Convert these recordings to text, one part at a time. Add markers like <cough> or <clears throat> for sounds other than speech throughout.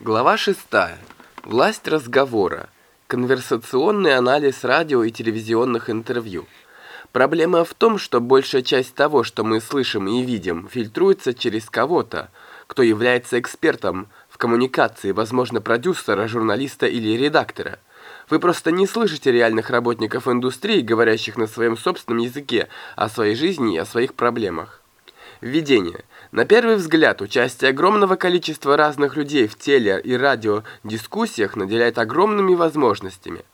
Глава 6. Власть разговора. Конверсационный анализ радио и телевизионных интервью. Проблема в том, что большая часть того, что мы слышим и видим, фильтруется через кого-то, кто является экспертом в коммуникации, возможно, продюсера, журналиста или редактора. Вы просто не слышите реальных работников индустрии, говорящих на своем собственном языке о своей жизни и о своих проблемах. Введение. На первый взгляд, участие огромного количества разных людей в теле- и радиодискуссиях наделяет огромными возможностями.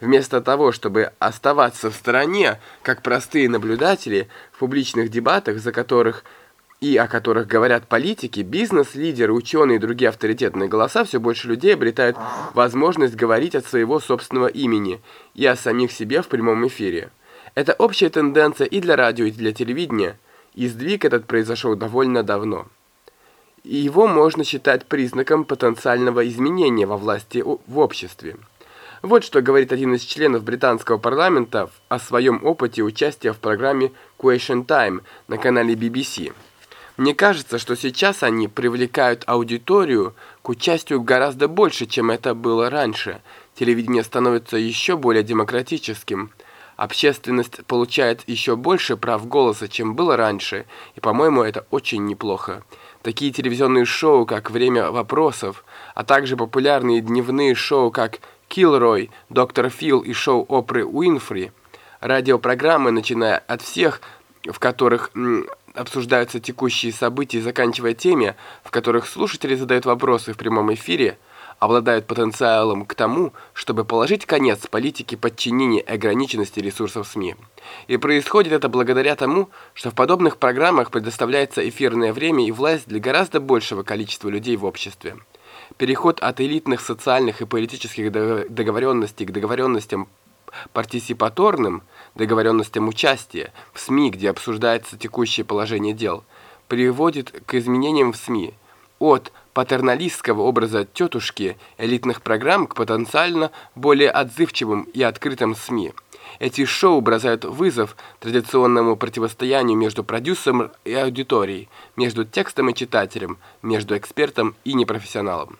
Вместо того, чтобы оставаться в стороне, как простые наблюдатели в публичных дебатах, за которых и о которых говорят политики, бизнес, лидеры, ученые и другие авторитетные голоса, все больше людей обретают возможность говорить от своего собственного имени и о самих себе в прямом эфире. Это общая тенденция и для радио, и для телевидения – и сдвиг этот произошел довольно давно. И его можно считать признаком потенциального изменения во власти в обществе. Вот что говорит один из членов британского парламента о своем опыте участия в программе Question Time на канале BBC. Мне кажется, что сейчас они привлекают аудиторию к участию гораздо больше, чем это было раньше. Телевидение становится еще более демократическим – Общественность получает еще больше прав голоса, чем было раньше, и, по-моему, это очень неплохо. Такие телевизионные шоу, как «Время вопросов», а также популярные дневные шоу, как «Киллрой», «Доктор Фил» и шоу Опры Уинфри, радиопрограммы, начиная от всех, в которых обсуждаются текущие события, заканчивая теми, в которых слушатели задают вопросы в прямом эфире – обладают потенциалом к тому, чтобы положить конец политике подчинения и ограниченности ресурсов СМИ. И происходит это благодаря тому, что в подобных программах предоставляется эфирное время и власть для гораздо большего количества людей в обществе. Переход от элитных социальных и политических договоренностей к договоренностям партисипаторным, договоренностям участия в СМИ, где обсуждается текущее положение дел, приводит к изменениям в СМИ от патерналистского образа тетушки элитных программ к потенциально более отзывчивым и открытым СМИ. Эти шоу бросают вызов традиционному противостоянию между продюсером и аудиторией, между текстом и читателем, между экспертом и непрофессионалом.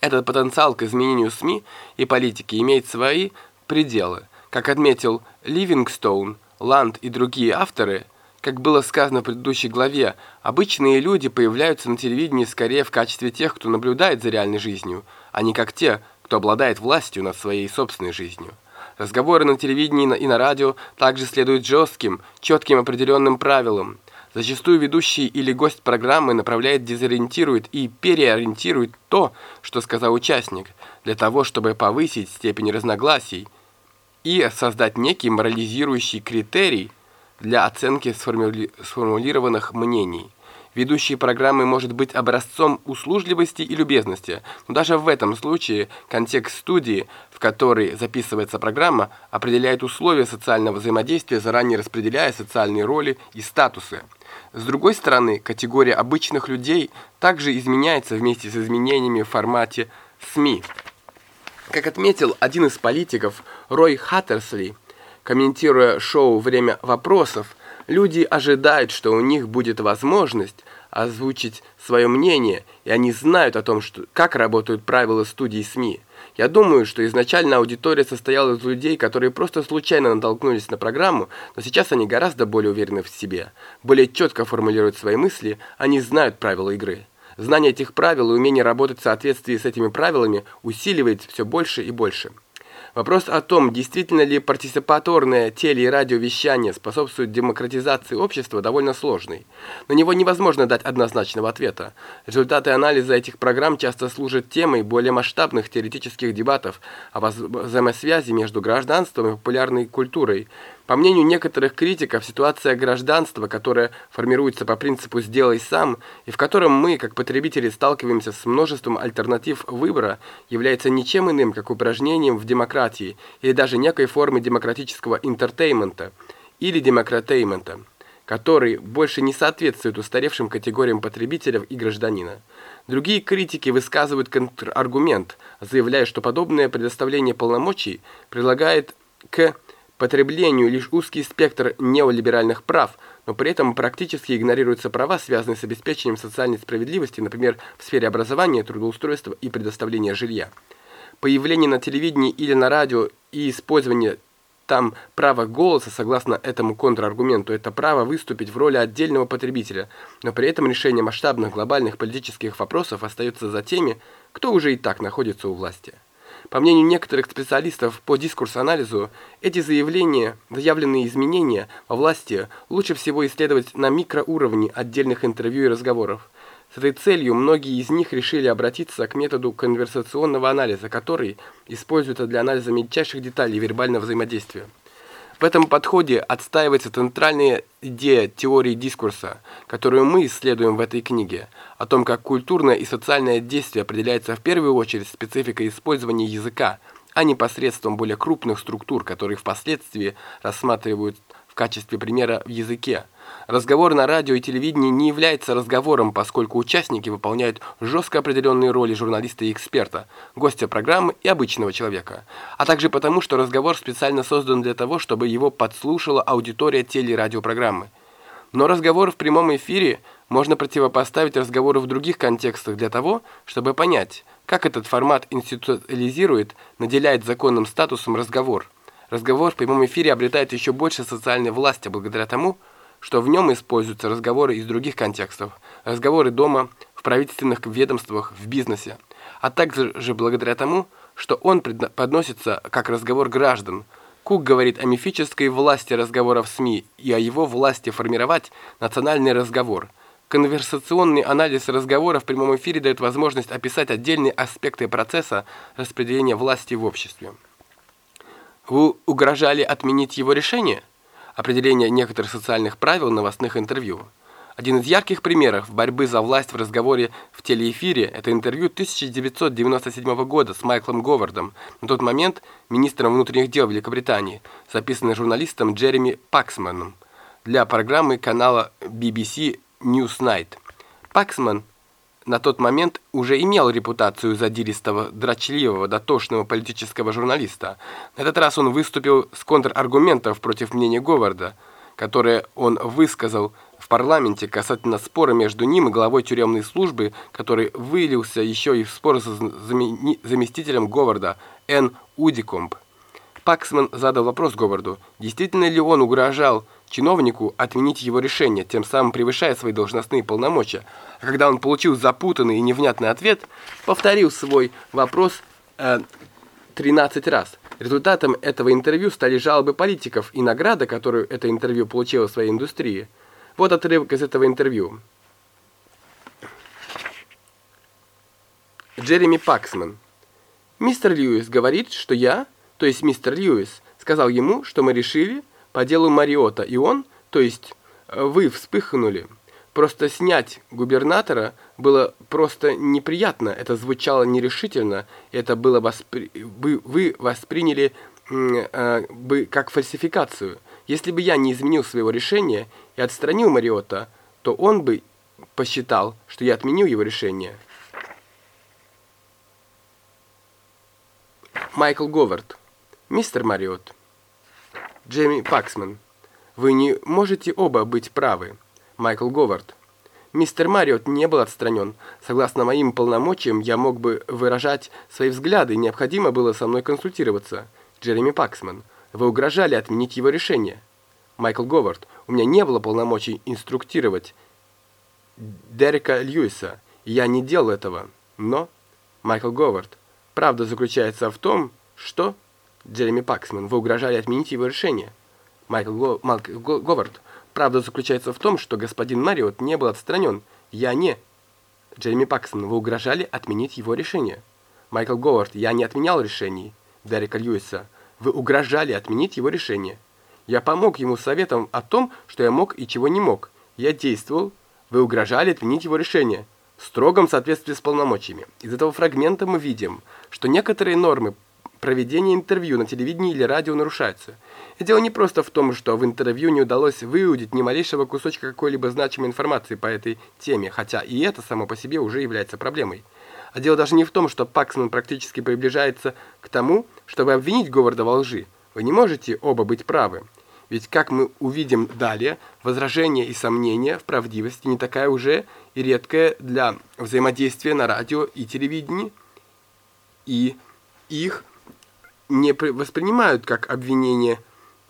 Этот потенциал к изменению СМИ и политики имеет свои пределы. Как отметил Ливингстоун, Ланд и другие авторы, как было сказано в предыдущей главе, обычные люди появляются на телевидении скорее в качестве тех, кто наблюдает за реальной жизнью, а не как те, кто обладает властью над своей собственной жизнью. Разговоры на телевидении и на радио также следуют жестким, четким определенным правилам. Зачастую ведущий или гость программы направляет, дезориентирует и переориентирует то, что сказал участник, для того, чтобы повысить степень разногласий и создать некий морализирующий критерий – для оценки сформули... сформулированных мнений. Ведущий программы может быть образцом услужливости и любезности, но даже в этом случае контекст студии, в которой записывается программа, определяет условия социального взаимодействия, заранее распределяя социальные роли и статусы. С другой стороны, категория обычных людей также изменяется вместе с изменениями в формате СМИ. Как отметил один из политиков Рой Хаттерсли, Комментируя шоу «Время вопросов», люди ожидают, что у них будет возможность озвучить свое мнение, и они знают о том, что, как работают правила студии СМИ. Я думаю, что изначально аудитория состояла из людей, которые просто случайно натолкнулись на программу, но сейчас они гораздо более уверены в себе, более четко формулируют свои мысли, они знают правила игры. Знание этих правил и умение работать в соответствии с этими правилами усиливает все больше и больше. Вопрос о том, действительно ли партиципаторное теле- и радиовещание способствует демократизации общества, довольно сложный. На него невозможно дать однозначного ответа. Результаты анализа этих программ часто служат темой более масштабных теоретических дебатов о взаимосвязи между гражданством и популярной культурой, по мнению некоторых критиков, ситуация гражданства, которая формируется по принципу «сделай сам», и в котором мы, как потребители, сталкиваемся с множеством альтернатив выбора, является ничем иным, как упражнением в демократии или даже некой формы демократического entertainment а или democratainment а, который больше не соответствует устаревшим категориям потребителя и гражданина. Другие критики высказывают контраргумент, заявляя, что подобное предоставление полномочий прилагает к потреблению лишь узкий спектр неолиберальных прав, но при этом практически игнорируются права, связанные с обеспечением социальной справедливости, например, в сфере образования, трудоустройства и предоставления жилья. Появление на телевидении или на радио и использование там право голоса, согласно этому контраргументу, это право выступить в роли отдельного потребителя, но при этом решение масштабных глобальных политических вопросов остается за теми, кто уже и так находится у власти. По мнению некоторых специалистов по дискурс-анализу, эти заявления, заявленные изменения во власти лучше всего исследовать на микроуровне отдельных интервью и разговоров. С этой целью многие из них решили обратиться к методу конверсационного анализа, который используется для анализа мельчайших деталей вербального взаимодействия. В этом подходе отстаивается центральная идея теории дискурса, которую мы исследуем в этой книге, о том, как культурное и социальное действие определяется в первую очередь спецификой использования языка, а не посредством более крупных структур, которые впоследствии рассматривают в качестве примера в языке. Разговор на радио и телевидении не является разговором, поскольку участники выполняют жестко определенные роли журналиста и эксперта, гостя программы и обычного человека, а также потому, что разговор специально создан для того, чтобы его подслушала аудитория телерадиопрограммы. Но разговор в прямом эфире можно противопоставить разговору в других контекстах для того, чтобы понять, как этот формат институциализирует, наделяет законным статусом разговор – Разговор в прямом эфире обретает еще больше социальной власти благодаря тому, что в нем используются разговоры из других контекстов, разговоры дома, в правительственных ведомствах, в бизнесе, а также благодаря тому, что он подносится как разговор граждан. Кук говорит о мифической власти разговора в СМИ и о его власти формировать национальный разговор. Конверсационный анализ разговора в прямом эфире дает возможность описать отдельные аспекты процесса распределения власти в обществе. Вы угрожали отменить его решение? Определение некоторых социальных правил новостных интервью. Один из ярких примеров борьбы за власть в разговоре в телеэфире – это интервью 1997 года с Майклом Говардом, на тот момент министром внутренних дел Великобритании, записанное журналистом Джереми Паксманом для программы канала BBC Newsnight. Паксман на тот момент уже имел репутацию задиристого, дрочливого, дотошного политического журналиста. На этот раз он выступил с контраргументов против мнения Говарда, которое он высказал в парламенте касательно спора между ним и главой тюремной службы, который вылился еще и в спор с заместителем Говарда Н. Удикомб. Паксман задал вопрос Говарду, действительно ли он угрожал чиновнику отменить его решение, тем самым превышая свои должностные полномочия. А когда он получил запутанный и невнятный ответ, повторил свой вопрос э, 13 раз. Результатом этого интервью стали жалобы политиков и награда, которую это интервью получило в своей индустрии. Вот отрывок из этого интервью. Джереми Паксман. Мистер Льюис говорит, что я, то есть мистер Льюис, сказал ему, что мы решили, по делу Мариота, и он, то есть э, вы вспыхнули. Просто снять губернатора было просто неприятно, это звучало нерешительно, это было воспри... вы восприняли э, бы как фальсификацию. Если бы я не изменил своего решения и отстранил Мариота, то он бы посчитал, что я отменил его решение. Майкл Говард. Мистер Мариот. Джейми Паксман. Вы не можете оба быть правы. Майкл Говард. Мистер Мариот не был отстранен. Согласно моим полномочиям, я мог бы выражать свои взгляды, необходимо было со мной консультироваться. Джереми Паксман. Вы угрожали отменить его решение. Майкл Говард. У меня не было полномочий инструктировать Дерека Льюиса, я не делал этого. Но, Майкл Говард, правда заключается в том, что... Джереми Паксман, вы угрожали отменить его решение. Майкл, Го, Майкл Го, Говард, правда заключается в том, что господин Мариот не был отстранен. Я не. Джереми Паксман, вы угрожали отменить его решение. Майкл Говард, я не отменял решений. Дерека Льюиса, вы угрожали отменить его решение. Я помог ему советом о том, что я мог и чего не мог. Я действовал. Вы угрожали отменить его решение. В строгом соответствии с полномочиями. Из этого фрагмента мы видим, что некоторые нормы проведение интервью на телевидении или радио нарушается. И дело не просто в том, что в интервью не удалось выудить ни малейшего кусочка какой-либо значимой информации по этой теме, хотя и это само по себе уже является проблемой. А дело даже не в том, что Паксман практически приближается к тому, чтобы обвинить Говарда во лжи. Вы не можете оба быть правы. Ведь, как мы увидим далее, возражение и сомнения в правдивости не такая уже и редкая для взаимодействия на радио и телевидении, и их не воспринимают как обвинение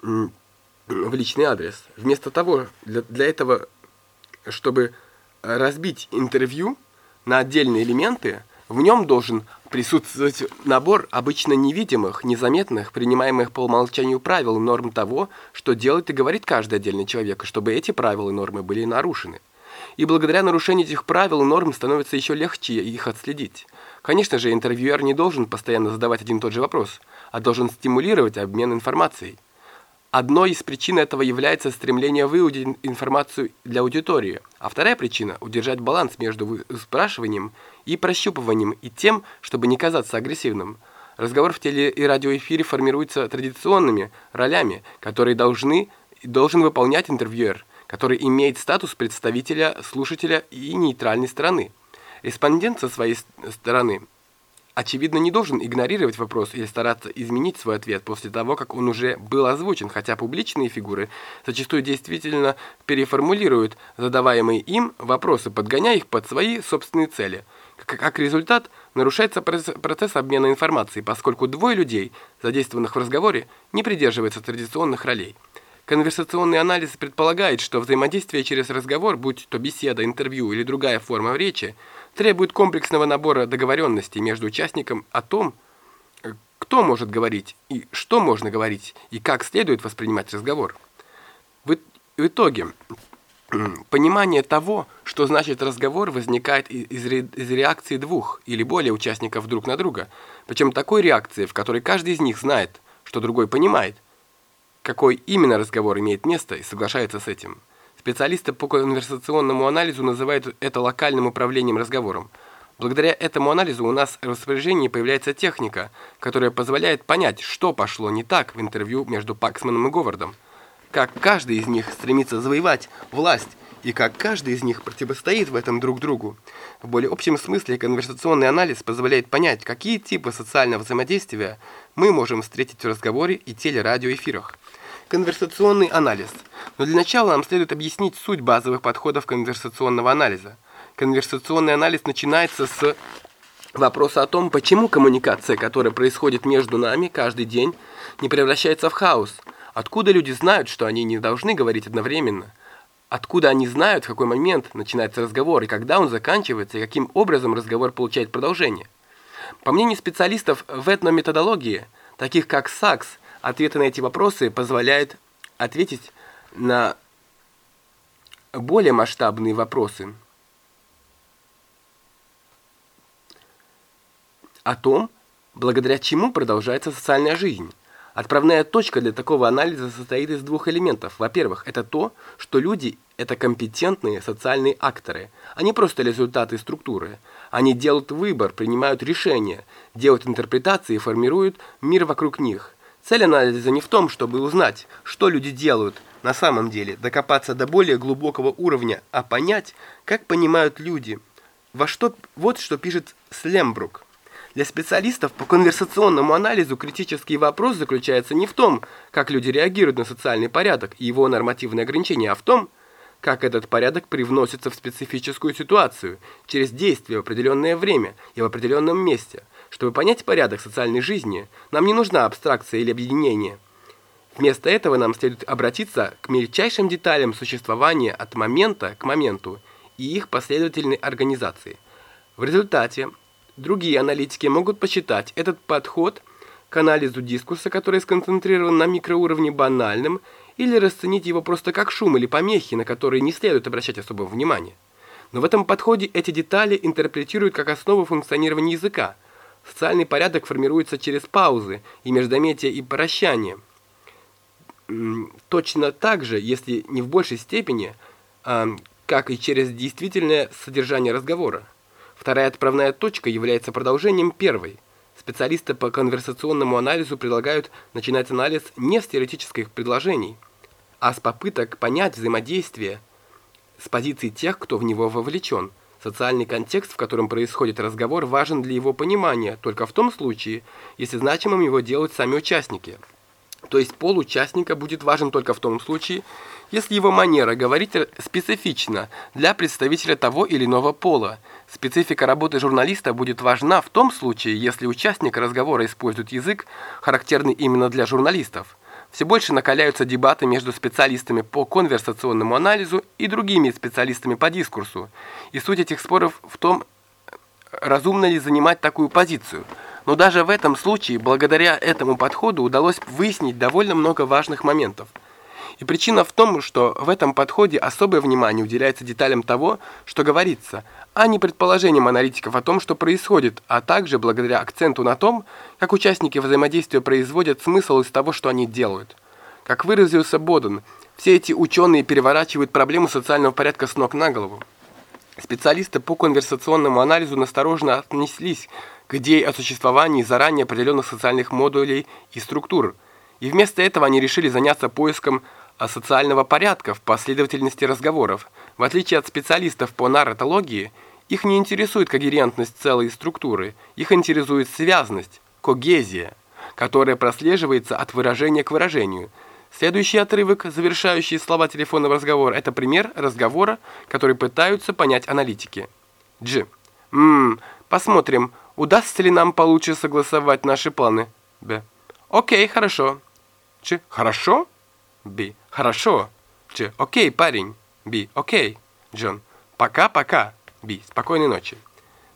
в личный адрес. Вместо того, для, для этого, чтобы разбить интервью на отдельные элементы, в нем должен присутствовать набор обычно невидимых, незаметных, принимаемых по умолчанию правил и норм того, что делает и говорит каждый отдельный человек, чтобы эти правила и нормы были нарушены. И благодаря нарушению этих правил и норм становится еще легче их отследить. Конечно же, интервьюер не должен постоянно задавать один и тот же вопрос, а должен стимулировать обмен информацией. Одной из причин этого является стремление выудить информацию для аудитории, а вторая причина – удержать баланс между спрашиванием и прощупыванием и тем, чтобы не казаться агрессивным. Разговор в теле- и радиоэфире формируется традиционными ролями, которые должны, должен выполнять интервьюер, который имеет статус представителя, слушателя и нейтральной стороны. Респондент со своей стороны очевидно, не должен игнорировать вопрос или стараться изменить свой ответ после того, как он уже был озвучен, хотя публичные фигуры зачастую действительно переформулируют задаваемые им вопросы, подгоняя их под свои собственные цели. Как результат, нарушается процесс обмена информацией, поскольку двое людей, задействованных в разговоре, не придерживаются традиционных ролей. Конверсационный анализ предполагает, что взаимодействие через разговор, будь то беседа, интервью или другая форма речи, требует комплексного набора договоренностей между участником о том, кто может говорить и что можно говорить, и как следует воспринимать разговор. В итоге, понимание того, что значит разговор, возникает из, из реакции двух или более участников друг на друга, причем такой реакции, в которой каждый из них знает, что другой понимает – какой именно разговор имеет место и соглашается с этим. Специалисты по конверсационному анализу называют это локальным управлением разговором. Благодаря этому анализу у нас в распоряжении появляется техника, которая позволяет понять, что пошло не так в интервью между Паксманом и Говардом. Как каждый из них стремится завоевать власть, и как каждый из них противостоит в этом друг другу. В более общем смысле конверсационный анализ позволяет понять, какие типы социального взаимодействия мы можем встретить в разговоре и телерадиоэфирах. Конверсационный анализ. Но для начала нам следует объяснить суть базовых подходов конверсационного анализа. Конверсационный анализ начинается с вопроса о том, почему коммуникация, которая происходит между нами каждый день, не превращается в хаос. Откуда люди знают, что они не должны говорить одновременно? Откуда они знают, в какой момент начинается разговор, и когда он заканчивается, и каким образом разговор получает продолжение? По мнению специалистов в этнометодологии, таких как Сакс, Ответы на эти вопросы позволяют ответить на более масштабные вопросы о том, благодаря чему продолжается социальная жизнь. Отправная точка для такого анализа состоит из двух элементов. Во-первых, это то, что люди – это компетентные социальные акторы. Они просто результаты структуры. Они делают выбор, принимают решения, делают интерпретации и формируют мир вокруг них – Цель анализа не в том, чтобы узнать, что люди делают на самом деле, докопаться до более глубокого уровня, а понять, как понимают люди. Во что, вот что пишет Слембрук. Для специалистов по конверсационному анализу критический вопрос заключается не в том, как люди реагируют на социальный порядок и его нормативные ограничения, а в том, как этот порядок привносится в специфическую ситуацию через действие в определенное время и в определенном месте – чтобы понять порядок социальной жизни, нам не нужна абстракция или объединение. Вместо этого нам следует обратиться к мельчайшим деталям существования от момента к моменту и их последовательной организации. В результате другие аналитики могут посчитать этот подход к анализу дискурса, который сконцентрирован на микроуровне банальным, или расценить его просто как шум или помехи, на которые не следует обращать особого внимания. Но в этом подходе эти детали интерпретируют как основу функционирования языка – Социальный порядок формируется через паузы и междометия и прощания. Точно так же, если не в большей степени, а, как и через действительное содержание разговора. Вторая отправная точка является продолжением первой. Специалисты по конверсационному анализу предлагают начинать анализ не с теоретических предложений, а с попыток понять взаимодействие с позиции тех, кто в него вовлечен – Социальный контекст, в котором происходит разговор, важен для его понимания только в том случае, если значимым его делают сами участники. То есть пол участника будет важен только в том случае, если его манера говорить специфична для представителя того или иного пола. Специфика работы журналиста будет важна в том случае, если участник разговора использует язык, характерный именно для журналистов. Все больше накаляются дебаты между специалистами по конверсационному анализу и другими специалистами по дискурсу. И суть этих споров в том, разумно ли занимать такую позицию – но даже в этом случае, благодаря этому подходу, удалось выяснить довольно много важных моментов. И причина в том, что в этом подходе особое внимание уделяется деталям того, что говорится, а не предположениям аналитиков о том, что происходит, а также благодаря акценту на том, как участники взаимодействия производят смысл из того, что они делают. Как выразился Боден, все эти ученые переворачивают проблему социального порядка с ног на голову. Специалисты по конверсационному анализу настороженно отнеслись к идее о существовании заранее определенных социальных модулей и структур, и вместо этого они решили заняться поиском социального порядка в последовательности разговоров. В отличие от специалистов по нарратологии, их не интересует когерентность целой структуры, их интересует связность, когезия, которая прослеживается от выражения к выражению. Следующий отрывок, завершающий слова телефонного разговора, это пример разговора, который пытаются понять аналитики. Дж. Ммм, посмотрим, Удастся ли нам получше согласовать наши планы? Б. Окей, хорошо. Ч. Хорошо? Б. Хорошо. Ч. Окей, парень. Б. Окей. Джон. Пока-пока. Б. Спокойной ночи.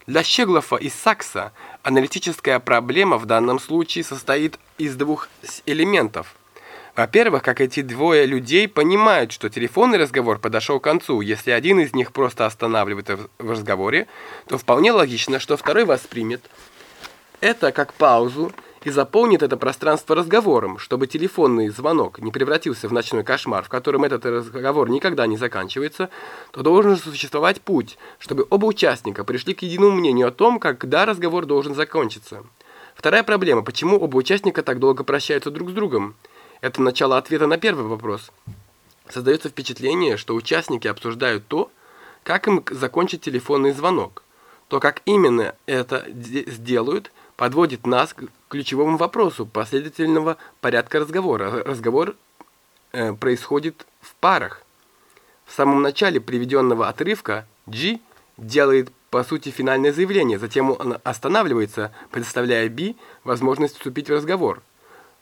Для Щеглофа и Сакса аналитическая проблема в данном случае состоит из двух элементов – во-первых, как эти двое людей понимают, что телефонный разговор подошел к концу. Если один из них просто останавливает в разговоре, то вполне логично, что второй воспримет это как паузу и заполнит это пространство разговором, чтобы телефонный звонок не превратился в ночной кошмар, в котором этот разговор никогда не заканчивается, то должен существовать путь, чтобы оба участника пришли к единому мнению о том, когда разговор должен закончиться. Вторая проблема, почему оба участника так долго прощаются друг с другом. Это начало ответа на первый вопрос. Создается впечатление, что участники обсуждают то, как им закончить телефонный звонок. То, как именно это сделают, подводит нас к ключевому вопросу последовательного порядка разговора. Разговор э, происходит в парах. В самом начале приведенного отрывка G делает по сути финальное заявление, затем он останавливается, предоставляя B возможность вступить в разговор.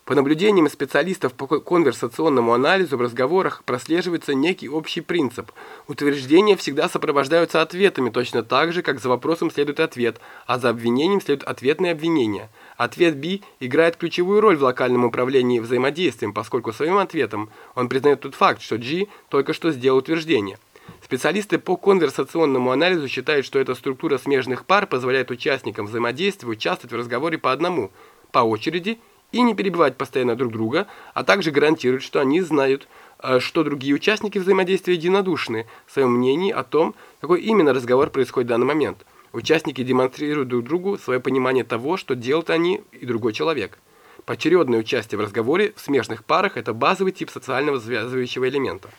По наблюдениям специалистов по конверсационному анализу в разговорах прослеживается некий общий принцип. Утверждения всегда сопровождаются ответами, точно так же, как за вопросом следует ответ, а за обвинением следует ответное обвинение. Ответ B играет ключевую роль в локальном управлении взаимодействием, поскольку своим ответом он признает тот факт, что G только что сделал утверждение. Специалисты по конверсационному анализу считают, что эта структура смежных пар позволяет участникам взаимодействия участвовать в разговоре по одному, по очереди и не перебивать постоянно друг друга, а также гарантирует, что они знают, э, что другие участники взаимодействия единодушны в своем мнении о том, какой именно разговор происходит в данный момент. Участники демонстрируют друг другу свое понимание того, что делают они и другой человек. Поочередное участие в разговоре в смежных парах – это базовый тип социального связывающего элемента.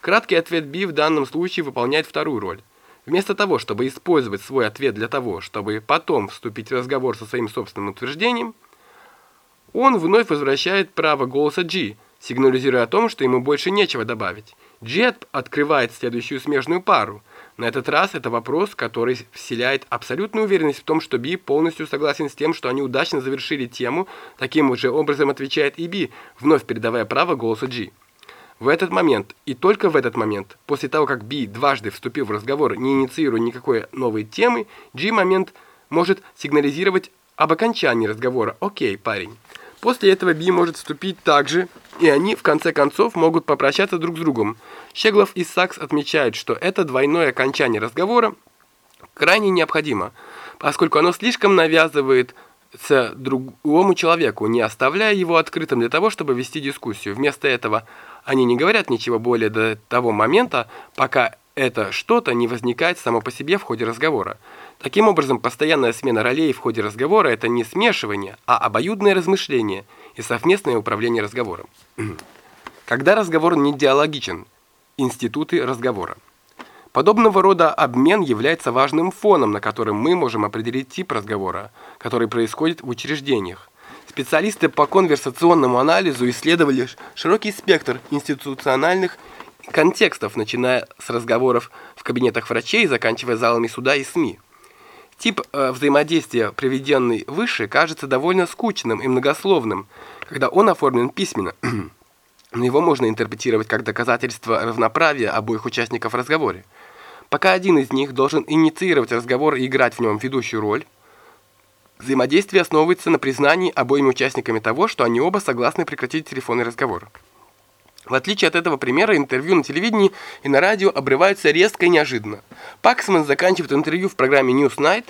Краткий ответ B в данном случае выполняет вторую роль. Вместо того, чтобы использовать свой ответ для того, чтобы потом вступить в разговор со своим собственным утверждением – он вновь возвращает право голоса G, сигнализируя о том, что ему больше нечего добавить. G открывает следующую смежную пару. На этот раз это вопрос, который вселяет абсолютную уверенность в том, что Би полностью согласен с тем, что они удачно завершили тему, таким же образом отвечает и Би, вновь передавая право голоса G. В этот момент, и только в этот момент, после того, как Би дважды вступил в разговор, не инициируя никакой новой темы, G момент может сигнализировать об окончании разговора «Окей, парень». После этого Би может вступить также, и они в конце концов могут попрощаться друг с другом. Щеглов и Сакс отмечают, что это двойное окончание разговора крайне необходимо, поскольку оно слишком навязывает другому человеку, не оставляя его открытым для того, чтобы вести дискуссию. Вместо этого они не говорят ничего более до того момента, пока это что-то не возникает само по себе в ходе разговора. Таким образом, постоянная смена ролей в ходе разговора – это не смешивание, а обоюдное размышление и совместное управление разговором. <clears throat> Когда разговор не диалогичен, институты разговора. Подобного рода обмен является важным фоном, на котором мы можем определить тип разговора, который происходит в учреждениях. Специалисты по конверсационному анализу исследовали широкий спектр институциональных контекстов, начиная с разговоров в кабинетах врачей, заканчивая залами суда и СМИ. Тип э, взаимодействия, приведенный выше, кажется довольно скучным и многословным, когда он оформлен письменно. <clears throat> Но его можно интерпретировать как доказательство равноправия обоих участников в разговоре. Пока один из них должен инициировать разговор и играть в нем ведущую роль, Взаимодействие основывается на признании обоими участниками того, что они оба согласны прекратить телефонный разговор. В отличие от этого примера, интервью на телевидении и на радио обрываются резко и неожиданно. Паксман заканчивает интервью в программе News Night,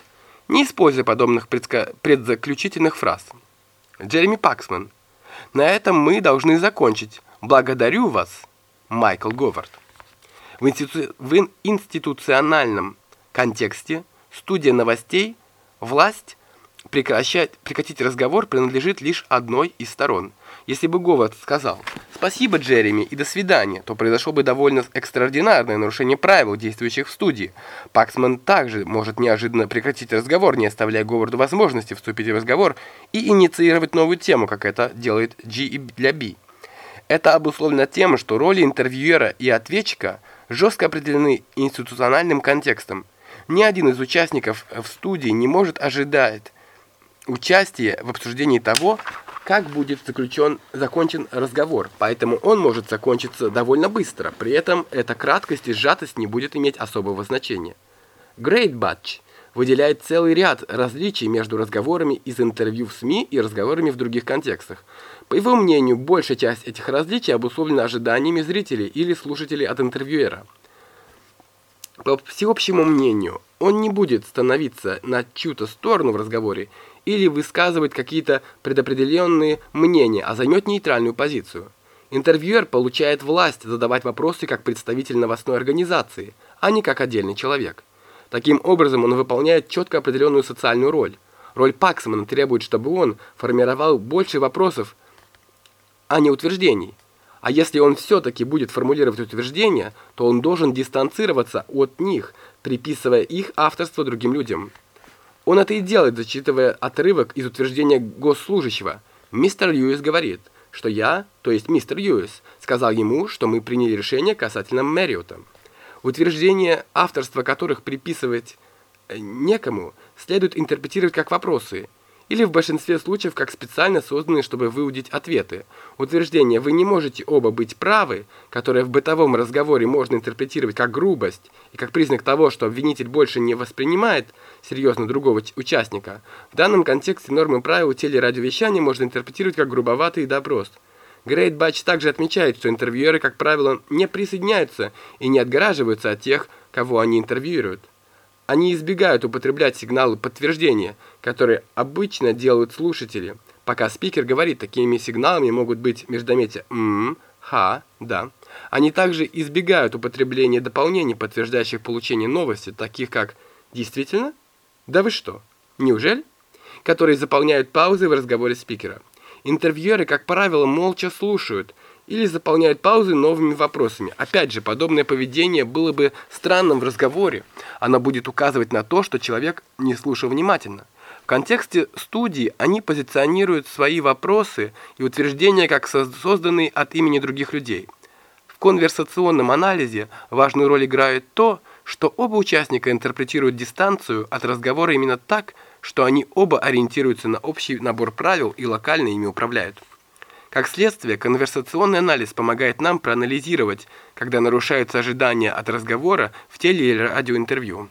не используя подобных предзаключительных фраз. Джереми Паксман. На этом мы должны закончить. Благодарю вас, Майкл Говард. В, институ... в институциональном контексте студия новостей «Власть» прекращать, прекратить разговор принадлежит лишь одной из сторон. Если бы Говард сказал «Спасибо, Джереми, и до свидания», то произошло бы довольно экстраординарное нарушение правил, действующих в студии. Паксман также может неожиданно прекратить разговор, не оставляя Говарду возможности вступить в разговор и инициировать новую тему, как это делает G для B. Это обусловлено тем, что роли интервьюера и ответчика жестко определены институциональным контекстом. Ни один из участников в студии не может ожидать, участие в обсуждении того, как будет заключен, закончен разговор, поэтому он может закончиться довольно быстро, при этом эта краткость и сжатость не будет иметь особого значения. Great Batch выделяет целый ряд различий между разговорами из интервью в СМИ и разговорами в других контекстах. По его мнению, большая часть этих различий обусловлена ожиданиями зрителей или слушателей от интервьюера. По всеобщему мнению, он не будет становиться на чью-то сторону в разговоре или высказывать какие-то предопределенные мнения, а займет нейтральную позицию. Интервьюер получает власть задавать вопросы как представитель новостной организации, а не как отдельный человек. Таким образом, он выполняет четко определенную социальную роль. Роль Паксмана требует, чтобы он формировал больше вопросов, а не утверждений. А если он все-таки будет формулировать утверждения, то он должен дистанцироваться от них, приписывая их авторство другим людям. Он это и делает, зачитывая отрывок из утверждения госслужащего. Мистер Льюис говорит, что я, то есть мистер Льюис, сказал ему, что мы приняли решение касательно Мэриота. Утверждения, авторства которых приписывать э, некому, следует интерпретировать как вопросы – или в большинстве случаев как специально созданные, чтобы выудить ответы. Утверждение «вы не можете оба быть правы», которое в бытовом разговоре можно интерпретировать как грубость и как признак того, что обвинитель больше не воспринимает серьезно другого участника, в данном контексте нормы правил телерадиовещания можно интерпретировать как грубоватый допрос. Грейт Батч также отмечает, что интервьюеры, как правило, не присоединяются и не отгораживаются от тех, кого они интервьюируют. Они избегают употреблять сигналы подтверждения, которые обычно делают слушатели. Пока спикер говорит, такими сигналами могут быть междометия «м», «ха», «да». Они также избегают употребления дополнений, подтверждающих получение новости, таких как «действительно?», «да вы что?», «неужели?», которые заполняют паузы в разговоре спикера. Интервьюеры, как правило, молча слушают – или заполняют паузы новыми вопросами. Опять же, подобное поведение было бы странным в разговоре. Оно будет указывать на то, что человек не слушал внимательно. Контексте студии они позиционируют свои вопросы и утверждения как созданные от имени других людей. В конверсационном анализе важную роль играет то, что оба участника интерпретируют дистанцию от разговора именно так, что они оба ориентируются на общий набор правил и локально ими управляют. Как следствие, конверсационный анализ помогает нам проанализировать, когда нарушаются ожидания от разговора в теле- или радиоинтервью.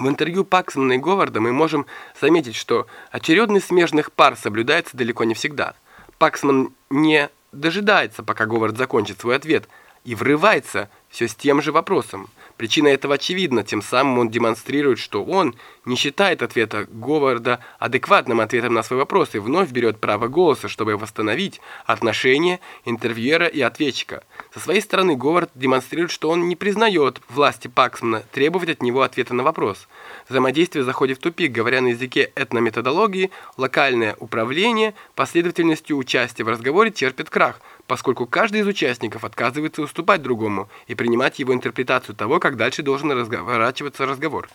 В интервью Паксмана и Говарда мы можем заметить, что очередность смежных пар соблюдается далеко не всегда. Паксман не дожидается, пока Говард закончит свой ответ, и врывается все с тем же вопросом. Причина этого очевидна, тем самым он демонстрирует, что он не считает ответа Говарда адекватным ответом на свой вопрос и вновь берет право голоса, чтобы восстановить отношения интервьюера и ответчика. Со своей стороны Говард демонстрирует, что он не признает власти Паксмана требовать от него ответа на вопрос. Взаимодействие заходит в тупик, говоря на языке этнометодологии, локальное управление последовательностью участия в разговоре терпит крах, поскольку каждый из участников отказывается уступать другому и принимать его интерпретацию того, как дальше должен разворачиваться разговор.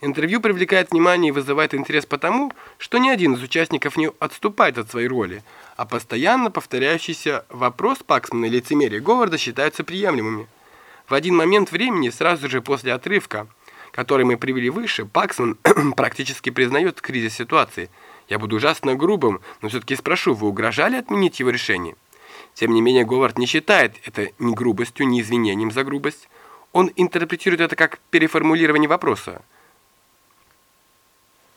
Интервью привлекает внимание и вызывает интерес потому, что ни один из участников не отступает от своей роли, а постоянно повторяющийся вопрос Паксмана и лицемерие Говарда считаются приемлемыми. В один момент времени, сразу же после отрывка, который мы привели выше, Паксман <clears throat> практически признает кризис ситуации. «Я буду ужасно грубым, но все-таки спрошу, вы угрожали отменить его решение?» Тем не менее, Говард не считает это ни грубостью, ни извинением за грубость. Он интерпретирует это как переформулирование вопроса.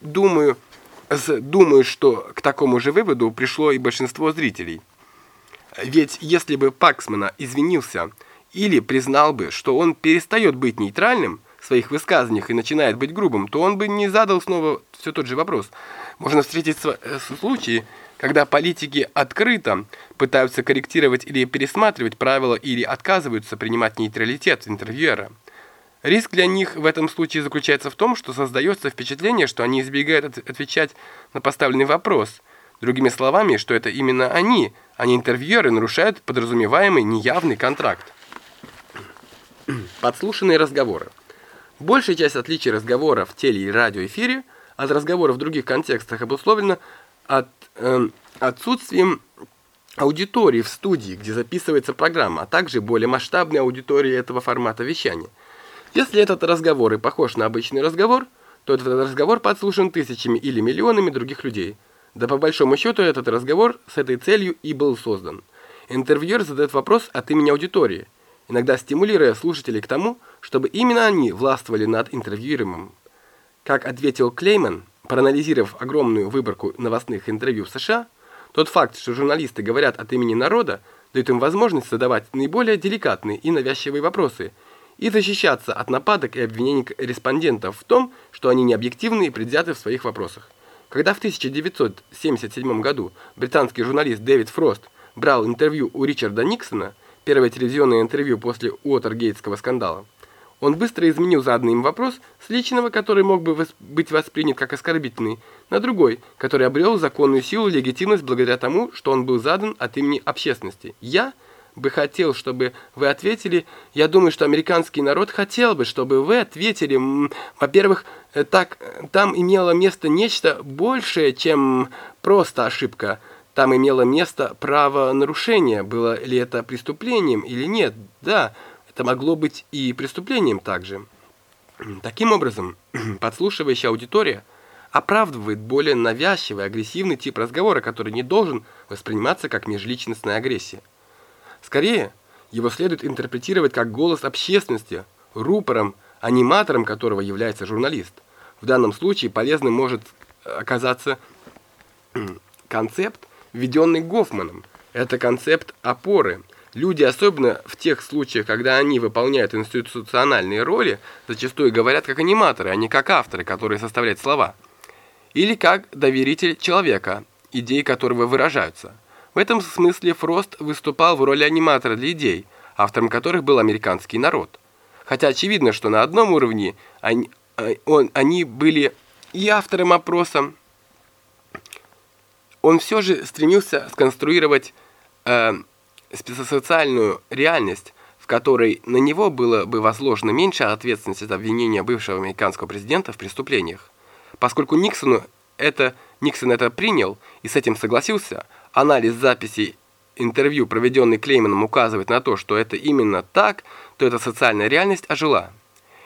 Думаю, думаю, что к такому же выводу пришло и большинство зрителей. Ведь если бы Паксмана извинился или признал бы, что он перестает быть нейтральным в своих высказываниях и начинает быть грубым, то он бы не задал снова все тот же вопрос. Можно встретить э, случаи, когда политики открыто пытаются корректировать или пересматривать правила или отказываются принимать нейтралитет интервьюера. Риск для них в этом случае заключается в том, что создается впечатление, что они избегают отвечать на поставленный вопрос. Другими словами, что это именно они, а не интервьюеры, нарушают подразумеваемый неявный контракт. <clears throat> Подслушанные разговоры. Большая часть отличий разговора в теле- и радиоэфире от разговора в других контекстах обусловлена от э, отсутствием аудитории в студии, где записывается программа, а также более масштабной аудитории этого формата вещания. Если этот разговор и похож на обычный разговор, то этот разговор подслушан тысячами или миллионами других людей. Да по большому счету этот разговор с этой целью и был создан. Интервьюер задает вопрос от имени аудитории, иногда стимулируя слушателей к тому, чтобы именно они властвовали над интервьюируемым. Как ответил Клейман, Проанализировав огромную выборку новостных интервью в США, тот факт, что журналисты говорят от имени народа, дает им возможность задавать наиболее деликатные и навязчивые вопросы и защищаться от нападок и обвинений респондентов в том, что они не объективны и предвзяты в своих вопросах. Когда в 1977 году британский журналист Дэвид Фрост брал интервью у Ричарда Никсона, первое телевизионное интервью после Уотергейтского скандала, он быстро изменил заданный им вопрос с личного, который мог бы вос быть воспринят как оскорбительный, на другой, который обрел законную силу и легитимность благодаря тому, что он был задан от имени общественности. «Я бы хотел, чтобы вы ответили, я думаю, что американский народ хотел бы, чтобы вы ответили, во-первых, э, так, там имело место нечто большее, чем просто ошибка». Там имело место правонарушение, было ли это преступлением или нет. Да, это могло быть и преступлением также. Таким образом, <clears throat> подслушивающая аудитория оправдывает более навязчивый, агрессивный тип разговора, который не должен восприниматься как межличностная агрессия. Скорее, его следует интерпретировать как голос общественности, рупором, аниматором которого является журналист. В данном случае полезным может оказаться концепт, введенный Гофманом. Это концепт опоры – Люди, особенно в тех случаях, когда они выполняют институциональные роли, зачастую говорят как аниматоры, а не как авторы, которые составляют слова. Или как доверитель человека, идеи которого выражаются. В этом смысле Фрост выступал в роли аниматора для идей, автором которых был американский народ. Хотя очевидно, что на одном уровне они, э, он, они были и автором опроса, он все же стремился сконструировать э, спецсоциальную реальность, в которой на него было бы возложено меньше ответственности за обвинение бывшего американского президента в преступлениях. Поскольку Никсону это, Никсон это принял и с этим согласился, анализ записей интервью, проведенный Клейманом, указывает на то, что это именно так, то эта социальная реальность ожила.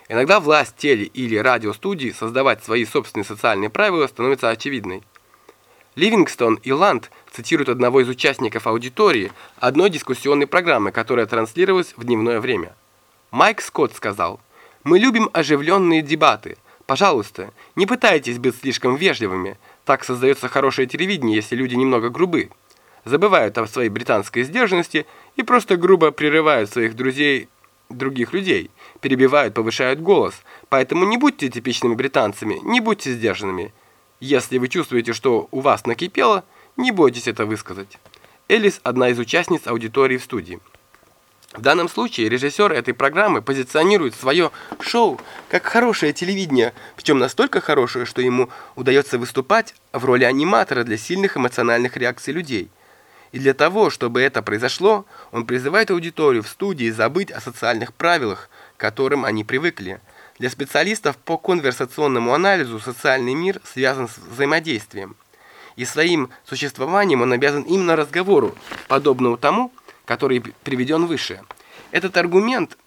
Иногда власть теле- или радиостудии создавать свои собственные социальные правила становится очевидной. Ливингстон и Ланд цитируют одного из участников аудитории одной дискуссионной программы, которая транслировалась в дневное время. Майк Скотт сказал, «Мы любим оживленные дебаты. Пожалуйста, не пытайтесь быть слишком вежливыми. Так создается хорошее телевидение, если люди немного грубы. Забывают о своей британской сдержанности и просто грубо прерывают своих друзей других людей, перебивают, повышают голос. Поэтому не будьте типичными британцами, не будьте сдержанными». Если вы чувствуете, что у вас накипело, не бойтесь это высказать. Элис – одна из участниц аудитории в студии. В данном случае режиссер этой программы позиционирует свое шоу как хорошее телевидение, причем настолько хорошее, что ему удается выступать в роли аниматора для сильных эмоциональных реакций людей. И для того, чтобы это произошло, он призывает аудиторию в студии забыть о социальных правилах, к которым они привыкли – Для специалистов по конверсационному анализу социальный мир связан с взаимодействием. И своим существованием он обязан именно разговору, подобному тому, который приведен выше. Этот аргумент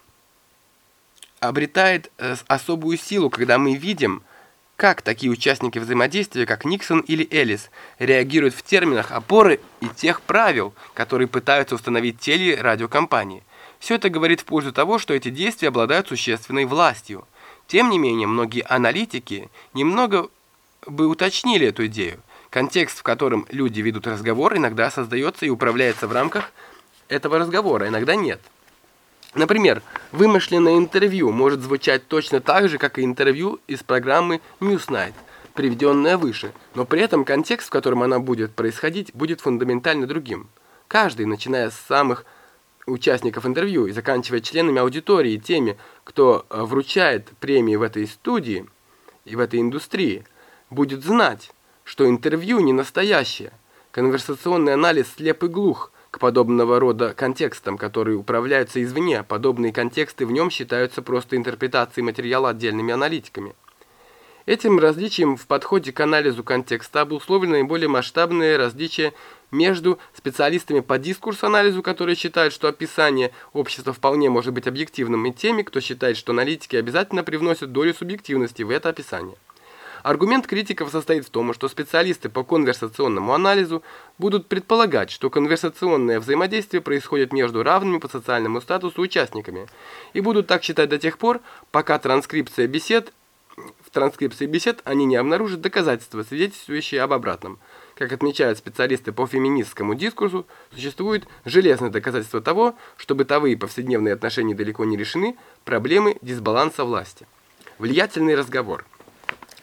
обретает э, особую силу, когда мы видим, как такие участники взаимодействия, как Никсон или Элис, реагируют в терминах опоры и тех правил, которые пытаются установить телерадиокомпании. Все это говорит в пользу того, что эти действия обладают существенной властью. Тем не менее, многие аналитики немного бы уточнили эту идею. Контекст, в котором люди ведут разговор, иногда создается и управляется в рамках этого разговора, иногда нет. Например, вымышленное интервью может звучать точно так же, как и интервью из программы Newsnight, приведенное выше, но при этом контекст, в котором она будет происходить, будет фундаментально другим. Каждый, начиная с самых участников интервью и заканчивая членами аудитории, теми, кто э, вручает премии в этой студии и в этой индустрии, будет знать, что интервью не настоящее. Конверсационный анализ слеп и глух, к подобного рода контекстам, которые управляются извне. Подобные контексты в нем считаются просто интерпретацией материала отдельными аналитиками. Этим различием в подходе к анализу контекста обусловлено наиболее масштабное различие между специалистами по дискурс-анализу, которые считают, что описание общества вполне может быть объективным, и теми, кто считает, что аналитики обязательно привносят долю субъективности в это описание. Аргумент критиков состоит в том, что специалисты по конверсационному анализу будут предполагать, что конверсационное взаимодействие происходит между равными по социальному статусу участниками, и будут так считать до тех пор, пока транскрипция бесед в транскрипции бесед они не обнаружат доказательства, свидетельствующие об обратном. Как отмечают специалисты по феминистскому дискурсу, существует железное доказательство того, что бытовые повседневные отношения далеко не решены проблемы дисбаланса власти. Влиятельный разговор –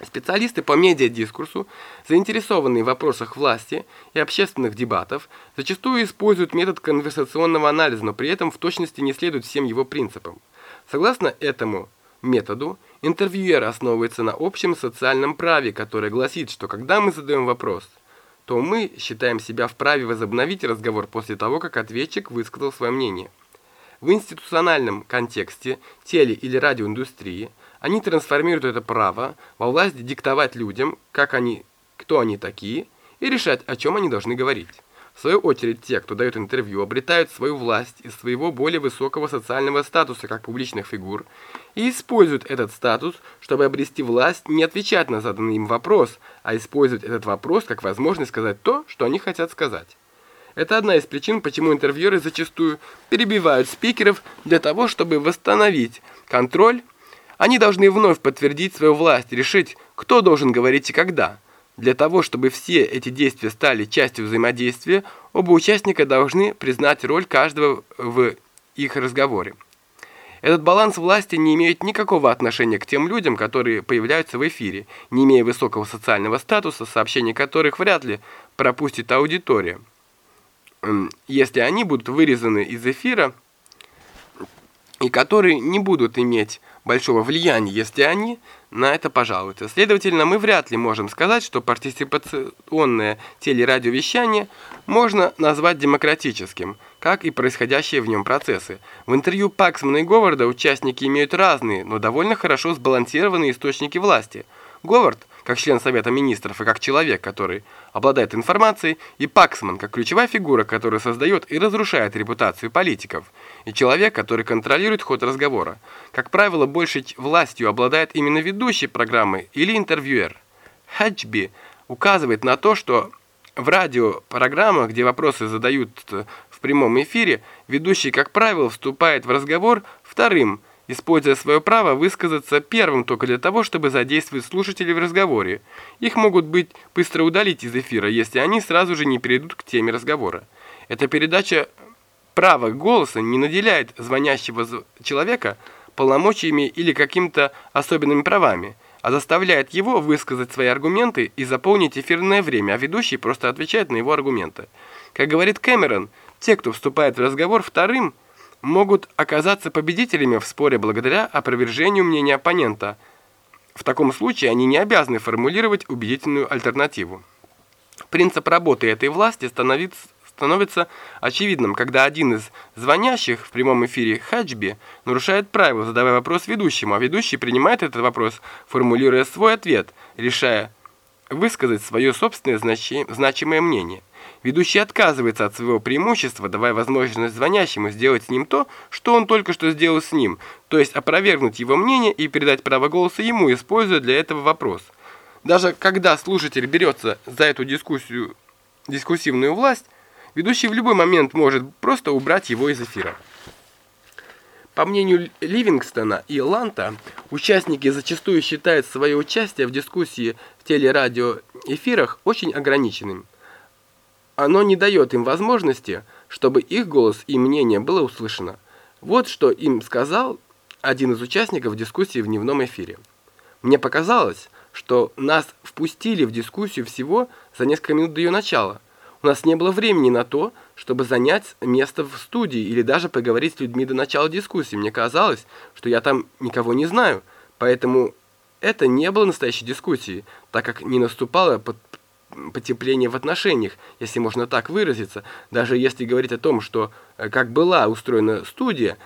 Специалисты по медиадискурсу, заинтересованные в вопросах власти и общественных дебатов, зачастую используют метод конверсационного анализа, но при этом в точности не следуют всем его принципам. Согласно этому методу, интервьюер основывается на общем социальном праве, которое гласит, что когда мы задаем вопрос, то мы считаем себя вправе возобновить разговор после того, как ответчик высказал свое мнение. В институциональном контексте теле- или радиоиндустрии – они трансформируют это право во власть диктовать людям, как они, кто они такие, и решать, о чем они должны говорить. В свою очередь, те, кто дает интервью, обретают свою власть из своего более высокого социального статуса как публичных фигур и используют этот статус, чтобы обрести власть не отвечать на заданный им вопрос, а использовать этот вопрос как возможность сказать то, что они хотят сказать. Это одна из причин, почему интервьюеры зачастую перебивают спикеров для того, чтобы восстановить контроль они должны вновь подтвердить свою власть, решить, кто должен говорить и когда. Для того, чтобы все эти действия стали частью взаимодействия, оба участника должны признать роль каждого в их разговоре. Этот баланс власти не имеет никакого отношения к тем людям, которые появляются в эфире, не имея высокого социального статуса, сообщения которых вряд ли пропустит аудитория. Если они будут вырезаны из эфира, и которые не будут иметь большого влияния, если они на это пожалуются. Следовательно, мы вряд ли можем сказать, что партиципационное телерадиовещание можно назвать демократическим, как и происходящие в нем процессы. В интервью Паксмана и Говарда участники имеют разные, но довольно хорошо сбалансированные источники власти. Говард как член Совета Министров и как человек, который обладает информацией, и Паксман, как ключевая фигура, которая создает и разрушает репутацию политиков, и человек, который контролирует ход разговора. Как правило, большей властью обладает именно ведущий программы или интервьюер. Хаджби указывает на то, что в радиопрограммах, где вопросы задают в прямом эфире, ведущий, как правило, вступает в разговор вторым, используя свое право высказаться первым только для того, чтобы задействовать слушателей в разговоре. Их могут быть быстро удалить из эфира, если они сразу же не перейдут к теме разговора. Эта передача права голоса не наделяет звонящего человека полномочиями или какими-то особенными правами, а заставляет его высказать свои аргументы и заполнить эфирное время, а ведущий просто отвечает на его аргументы. Как говорит Кэмерон, те, кто вступает в разговор вторым – могут оказаться победителями в споре благодаря опровержению мнения оппонента. В таком случае они не обязаны формулировать убедительную альтернативу. Принцип работы этой власти становится очевидным, когда один из звонящих в прямом эфире Хаджби нарушает правила, задавая вопрос ведущему, а ведущий принимает этот вопрос, формулируя свой ответ, решая высказать свое собственное значи значимое мнение. Ведущий отказывается от своего преимущества, давая возможность звонящему сделать с ним то, что он только что сделал с ним, то есть опровергнуть его мнение и передать право голоса ему, используя для этого вопрос. Даже когда слушатель берется за эту дискуссию, дискуссивную власть, ведущий в любой момент может просто убрать его из эфира. По мнению Ливингстона и Ланта, участники зачастую считают свое участие в дискуссии в телерадиоэфирах очень ограниченным. Оно не дает им возможности, чтобы их голос и мнение было услышано. Вот что им сказал один из участников дискуссии в дневном эфире. Мне показалось, что нас впустили в дискуссию всего за несколько минут до ее начала. У нас не было времени на то, чтобы занять место в студии или даже поговорить с людьми до начала дискуссии. Мне казалось, что я там никого не знаю, поэтому это не было настоящей дискуссией, так как не наступало потепление в отношениях, если можно так выразиться. Даже если говорить о том, что э, как была устроена студия,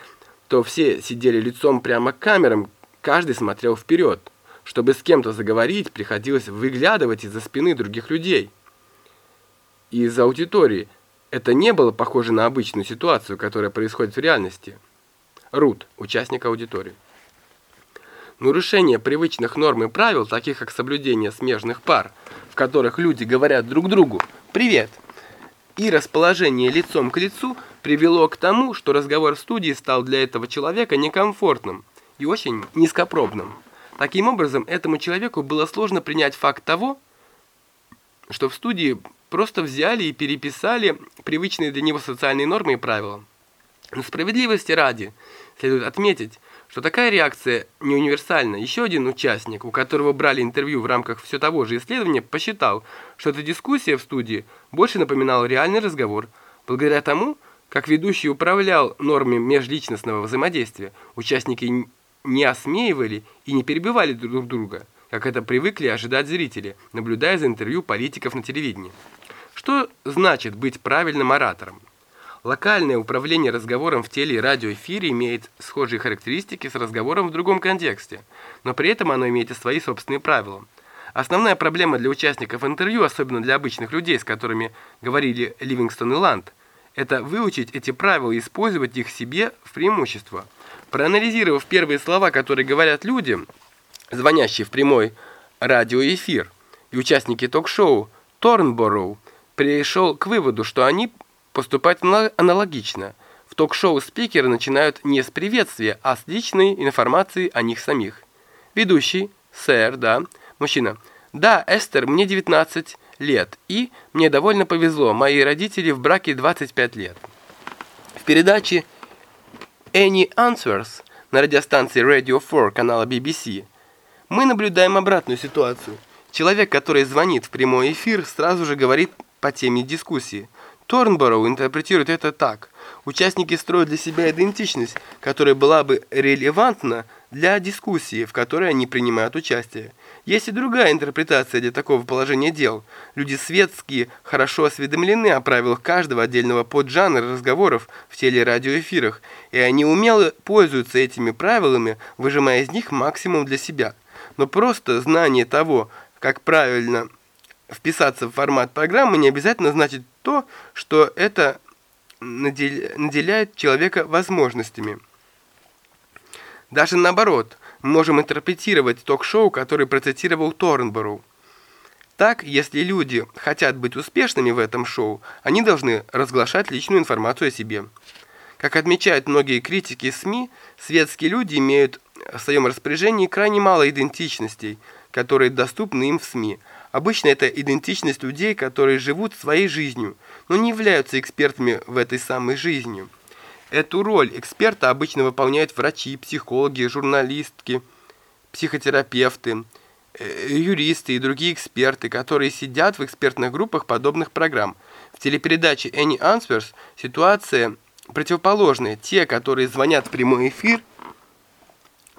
то все сидели лицом прямо к камерам, каждый смотрел вперед. Чтобы с кем-то заговорить, приходилось выглядывать из-за спины других людей. Из аудитории это не было похоже на обычную ситуацию, которая происходит в реальности. Рут, участник аудитории. Нарушение привычных норм и правил, таких как соблюдение смежных пар, в которых люди говорят друг другу «Привет!» и расположение лицом к лицу привело к тому, что разговор в студии стал для этого человека некомфортным и очень низкопробным. Таким образом, этому человеку было сложно принять факт того, что в студии просто взяли и переписали привычные для него социальные нормы и правила. Но справедливости ради следует отметить, что такая реакция не универсальна. Еще один участник, у которого брали интервью в рамках все того же исследования, посчитал, что эта дискуссия в студии больше напоминала реальный разговор. Благодаря тому, как ведущий управлял нормами межличностного взаимодействия, участники не осмеивали и не перебивали друг друга, как это привыкли ожидать зрители, наблюдая за интервью политиков на телевидении. Что значит быть правильным оратором? Локальное управление разговором в теле- и радиоэфире имеет схожие характеристики с разговором в другом контексте, но при этом оно имеет и свои собственные правила. Основная проблема для участников интервью, особенно для обычных людей, с которыми говорили Ливингстон и Ланд, это выучить эти правила и использовать их себе в преимущество – Проанализировав первые слова, которые говорят люди, звонящие в прямой радиоэфир, и участники ток-шоу Торнбороу пришел к выводу, что они поступают аналогично. В ток-шоу спикеры начинают не с приветствия, а с личной информации о них самих. Ведущий, сэр, да, мужчина. Да, Эстер, мне 19 лет, и мне довольно повезло, мои родители в браке 25 лет. В передаче Any Answers на радиостанции Radio 4 канала BBC, мы наблюдаем обратную ситуацию. Человек, который звонит в прямой эфир, сразу же говорит по теме дискуссии. Торнбороу интерпретирует это так. Участники строят для себя идентичность, которая была бы релевантна для дискуссии, в которой они принимают участие. Есть и другая интерпретация для такого положения дел. Люди светские хорошо осведомлены о правилах каждого отдельного поджанра разговоров в телерадиоэфирах, и они умело пользуются этими правилами, выжимая из них максимум для себя. Но просто знание того, как правильно вписаться в формат программы, не обязательно значит то, что это наделяет человека возможностями. Даже наоборот – можем интерпретировать ток-шоу, который процитировал Торнбору. Так, если люди хотят быть успешными в этом шоу, они должны разглашать личную информацию о себе. Как отмечают многие критики СМИ, светские люди имеют в своем распоряжении крайне мало идентичностей, которые доступны им в СМИ. Обычно это идентичность людей, которые живут своей жизнью, но не являются экспертами в этой самой жизни. Эту роль эксперта обычно выполняют врачи, психологи, журналистки, психотерапевты, э, юристы и другие эксперты, которые сидят в экспертных группах подобных программ. В телепередаче Any Answers ситуация противоположная. Те, которые звонят в прямой эфир,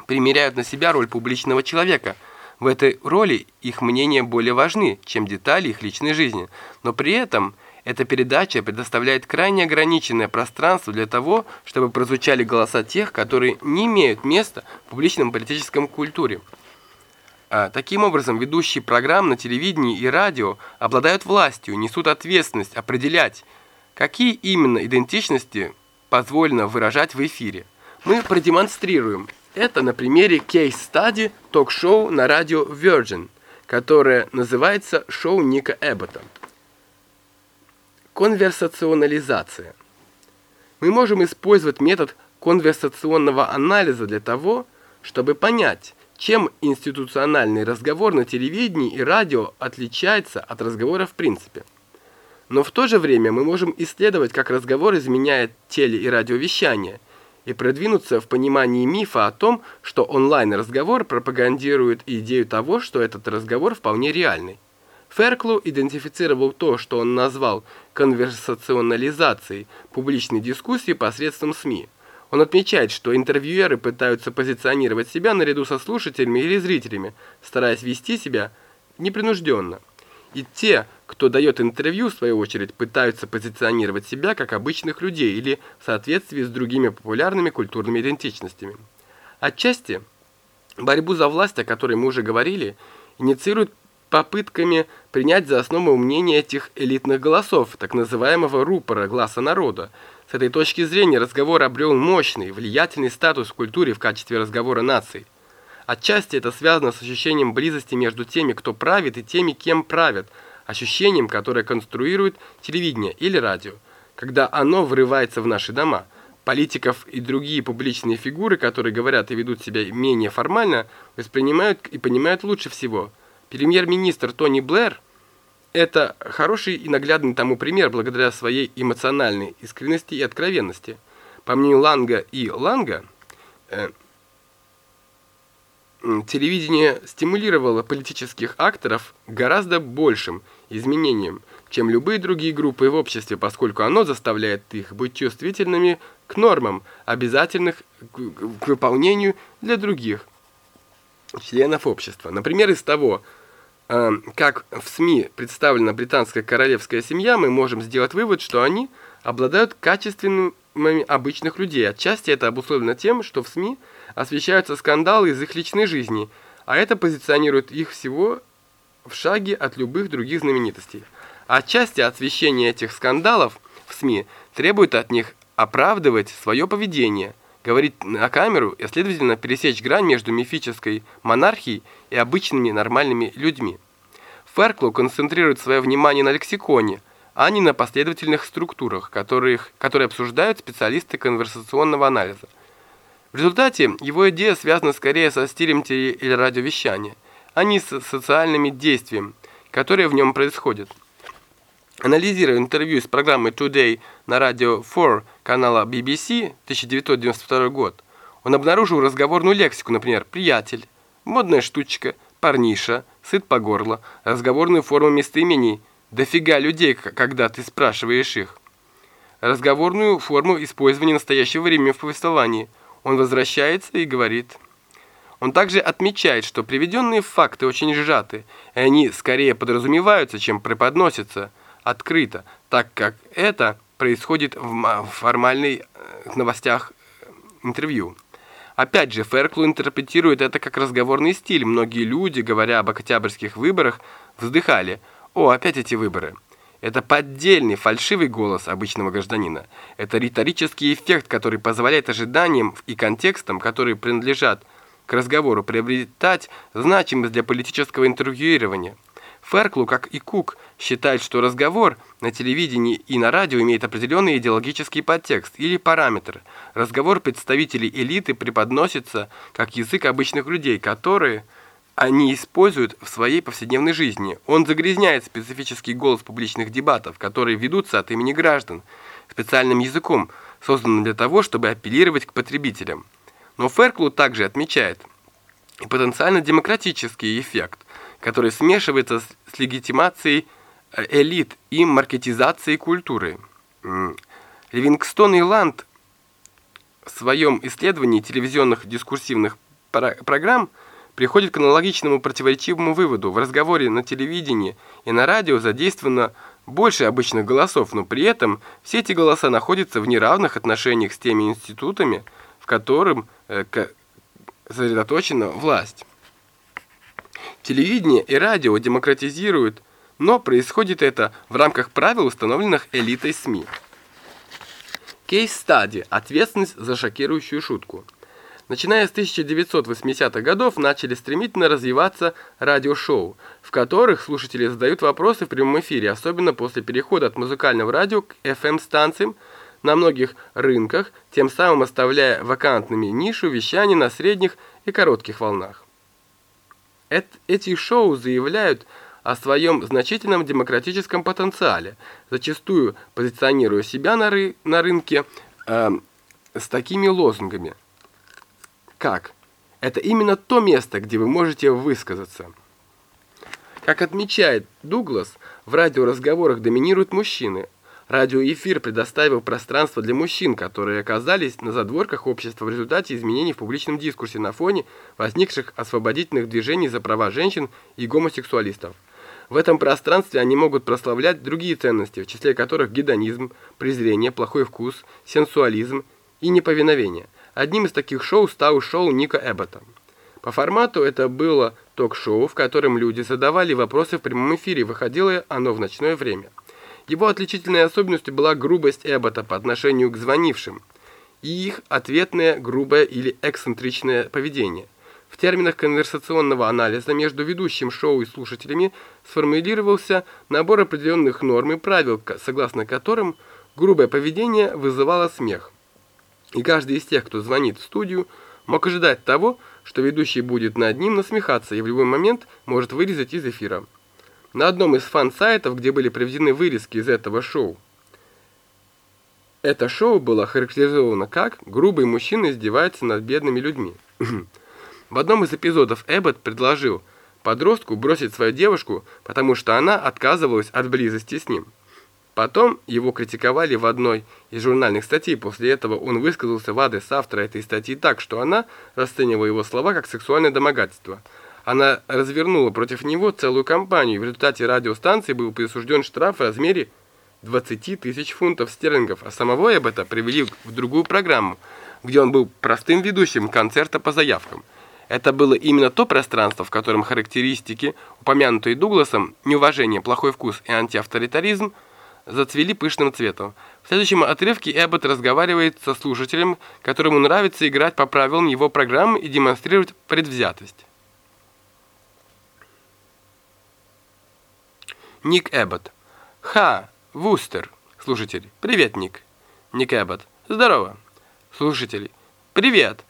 примеряют на себя роль публичного человека. В этой роли их мнения более важны, чем детали их личной жизни. Но при этом Эта передача предоставляет крайне ограниченное пространство для того, чтобы прозвучали голоса тех, которые не имеют места в публичном политическом культуре. А, таким образом, ведущие программ на телевидении и радио обладают властью, несут ответственность определять, какие именно идентичности позволено выражать в эфире. Мы продемонстрируем это на примере кейс-стади ток-шоу на радио Virgin, которое называется «Шоу Ника Эббота». Конверсационализация. Мы можем использовать метод конверсационного анализа для того, чтобы понять, чем институциональный разговор на телевидении и радио отличается от разговора в принципе. Но в то же время мы можем исследовать, как разговор изменяет теле- и радиовещание, и продвинуться в понимании мифа о том, что онлайн-разговор пропагандирует идею того, что этот разговор вполне реальный. Ферклу идентифицировал то, что он назвал конверсационализацией публичной дискуссии посредством СМИ. Он отмечает, что интервьюеры пытаются позиционировать себя наряду со слушателями или зрителями, стараясь вести себя непринужденно. И те, кто дает интервью, в свою очередь, пытаются позиционировать себя как обычных людей или в соответствии с другими популярными культурными идентичностями. Отчасти борьбу за власть, о которой мы уже говорили, инициирует попытками принять за основу мнение этих элитных голосов, так называемого рупора гласа народа. С этой точки зрения разговор обрел мощный, влиятельный статус в культуре в качестве разговора наций. Отчасти это связано с ощущением близости между теми, кто правит, и теми, кем правят, ощущением, которое конструирует телевидение или радио, когда оно врывается в наши дома. Политиков и другие публичные фигуры, которые говорят и ведут себя менее формально, воспринимают и понимают лучше всего – Премьер-министр Тони Блэр – это хороший и наглядный тому пример благодаря своей эмоциональной искренности и откровенности. По мнению Ланга и Ланга, э, телевидение стимулировало политических акторов гораздо большим изменением, чем любые другие группы в обществе, поскольку оно заставляет их быть чувствительными к нормам, обязательных к выполнению для других членов общества. Например, из того, э, как в СМИ представлена британская королевская семья, мы можем сделать вывод, что они обладают качественными обычных людей. Отчасти это обусловлено тем, что в СМИ освещаются скандалы из их личной жизни, а это позиционирует их всего в шаге от любых других знаменитостей. Отчасти освещение этих скандалов в СМИ требует от них оправдывать свое поведение – говорить на камеру и, следовательно, пересечь грань между мифической монархией и обычными нормальными людьми. Ферклоу концентрирует свое внимание на лексиконе, а не на последовательных структурах, которых, которые обсуждают специалисты конверсационного анализа. В результате его идея связана скорее со стилем теле- или радиовещания, а не с социальными действиями, которые в нем происходят. Анализируя интервью из программы Today на радио 4 канала BBC 1992 год, он обнаружил разговорную лексику, например, «приятель», «модная штучка», «парниша», «сыт по горло», разговорную форму местоимений «дофига людей, когда ты спрашиваешь их», разговорную форму использования настоящего времени в повествовании. Он возвращается и говорит он также отмечает, что приведенные факты очень сжаты, и они скорее подразумеваются, чем преподносятся – открыто, так как это происходит в формальных э, новостях э, интервью. Опять же, Ферклу интерпретирует это как разговорный стиль. Многие люди, говоря об октябрьских выборах, вздыхали «О, опять эти выборы». Это поддельный, фальшивый голос обычного гражданина. Это риторический эффект, который позволяет ожиданиям и контекстам, которые принадлежат к разговору, приобретать значимость для политического интервьюирования. Ферклу, как и Кук, считает, что разговор на телевидении и на радио имеет определенный идеологический подтекст или параметр. Разговор представителей элиты преподносится как язык обычных людей, которые они используют в своей повседневной жизни. Он загрязняет специфический голос публичных дебатов, которые ведутся от имени граждан, специальным языком, созданным для того, чтобы апеллировать к потребителям. Но Ферклу также отмечает потенциально демократический эффект который смешивается с легитимацией э, элит и маркетизацией культуры. Ливингстон и Ланд в своем исследовании телевизионных дискурсивных программ приходит к аналогичному противоречивому выводу. В разговоре на телевидении и на радио задействовано больше обычных голосов, но при этом все эти голоса находятся в неравных отношениях с теми институтами, в которым э, сосредоточена власть. Телевидение и радио демократизируют, но происходит это в рамках правил, установленных элитой СМИ. Кейс-стади – ответственность за шокирующую шутку. Начиная с 1980-х годов начали стремительно развиваться радиошоу, в которых слушатели задают вопросы в прямом эфире, особенно после перехода от музыкального радио к FM-станциям на многих рынках, тем самым оставляя вакантными нишу вещания на средних и коротких волнах. Эти шоу заявляют о своем значительном демократическом потенциале, зачастую позиционируя себя на, ры на рынке э, с такими лозунгами. Как? Это именно то место, где вы можете высказаться. Как отмечает Дуглас, в радиоразговорах доминируют мужчины. Радиоэфир предоставил пространство для мужчин, которые оказались на задворках общества в результате изменений в публичном дискурсе на фоне возникших освободительных движений за права женщин и гомосексуалистов. В этом пространстве они могут прославлять другие ценности, в числе которых гедонизм, презрение, плохой вкус, сенсуализм и неповиновение. Одним из таких шоу стало шоу Ника Эббота. По формату это было ток-шоу, в котором люди задавали вопросы в прямом эфире, выходило оно в ночное время. Его отличительной особенностью была грубость Эббота по отношению к звонившим и их ответное грубое или эксцентричное поведение. В терминах конверсационного анализа между ведущим шоу и слушателями сформулировался набор определенных норм и правил, согласно которым грубое поведение вызывало смех. И каждый из тех, кто звонит в студию, мог ожидать того, что ведущий будет над ним насмехаться и в любой момент может вырезать из эфира. На одном из фан-сайтов, где были приведены вырезки из этого шоу, это шоу было характеризовано как «грубый мужчина издевается над бедными людьми». <clears throat> В одном из эпизодов Эббот предложил подростку бросить свою девушку, потому что она отказывалась от близости с ним. Потом его критиковали в одной из журнальных статей. После этого он высказался в адрес автора этой статьи так, что она расценивала его слова как сексуальное домогательство. Она развернула против него целую кампанию, и в результате радиостанции был присужден штраф в размере 20 тысяч фунтов стерлингов, а самого Эббота привели в другую программу, где он был простым ведущим концерта по заявкам. Это было именно то пространство, в котором характеристики, упомянутые Дугласом, неуважение, плохой вкус и антиавторитаризм, зацвели пышным цветом. В следующем отрывке Эббот разговаривает со слушателем, которому нравится играть по правилам его программы и демонстрировать предвзятость. Ник Эббот. Ха, Вустер. Слушатель. Привет, Ник. Ник Эббот. Здорово. Слушатель. Привет.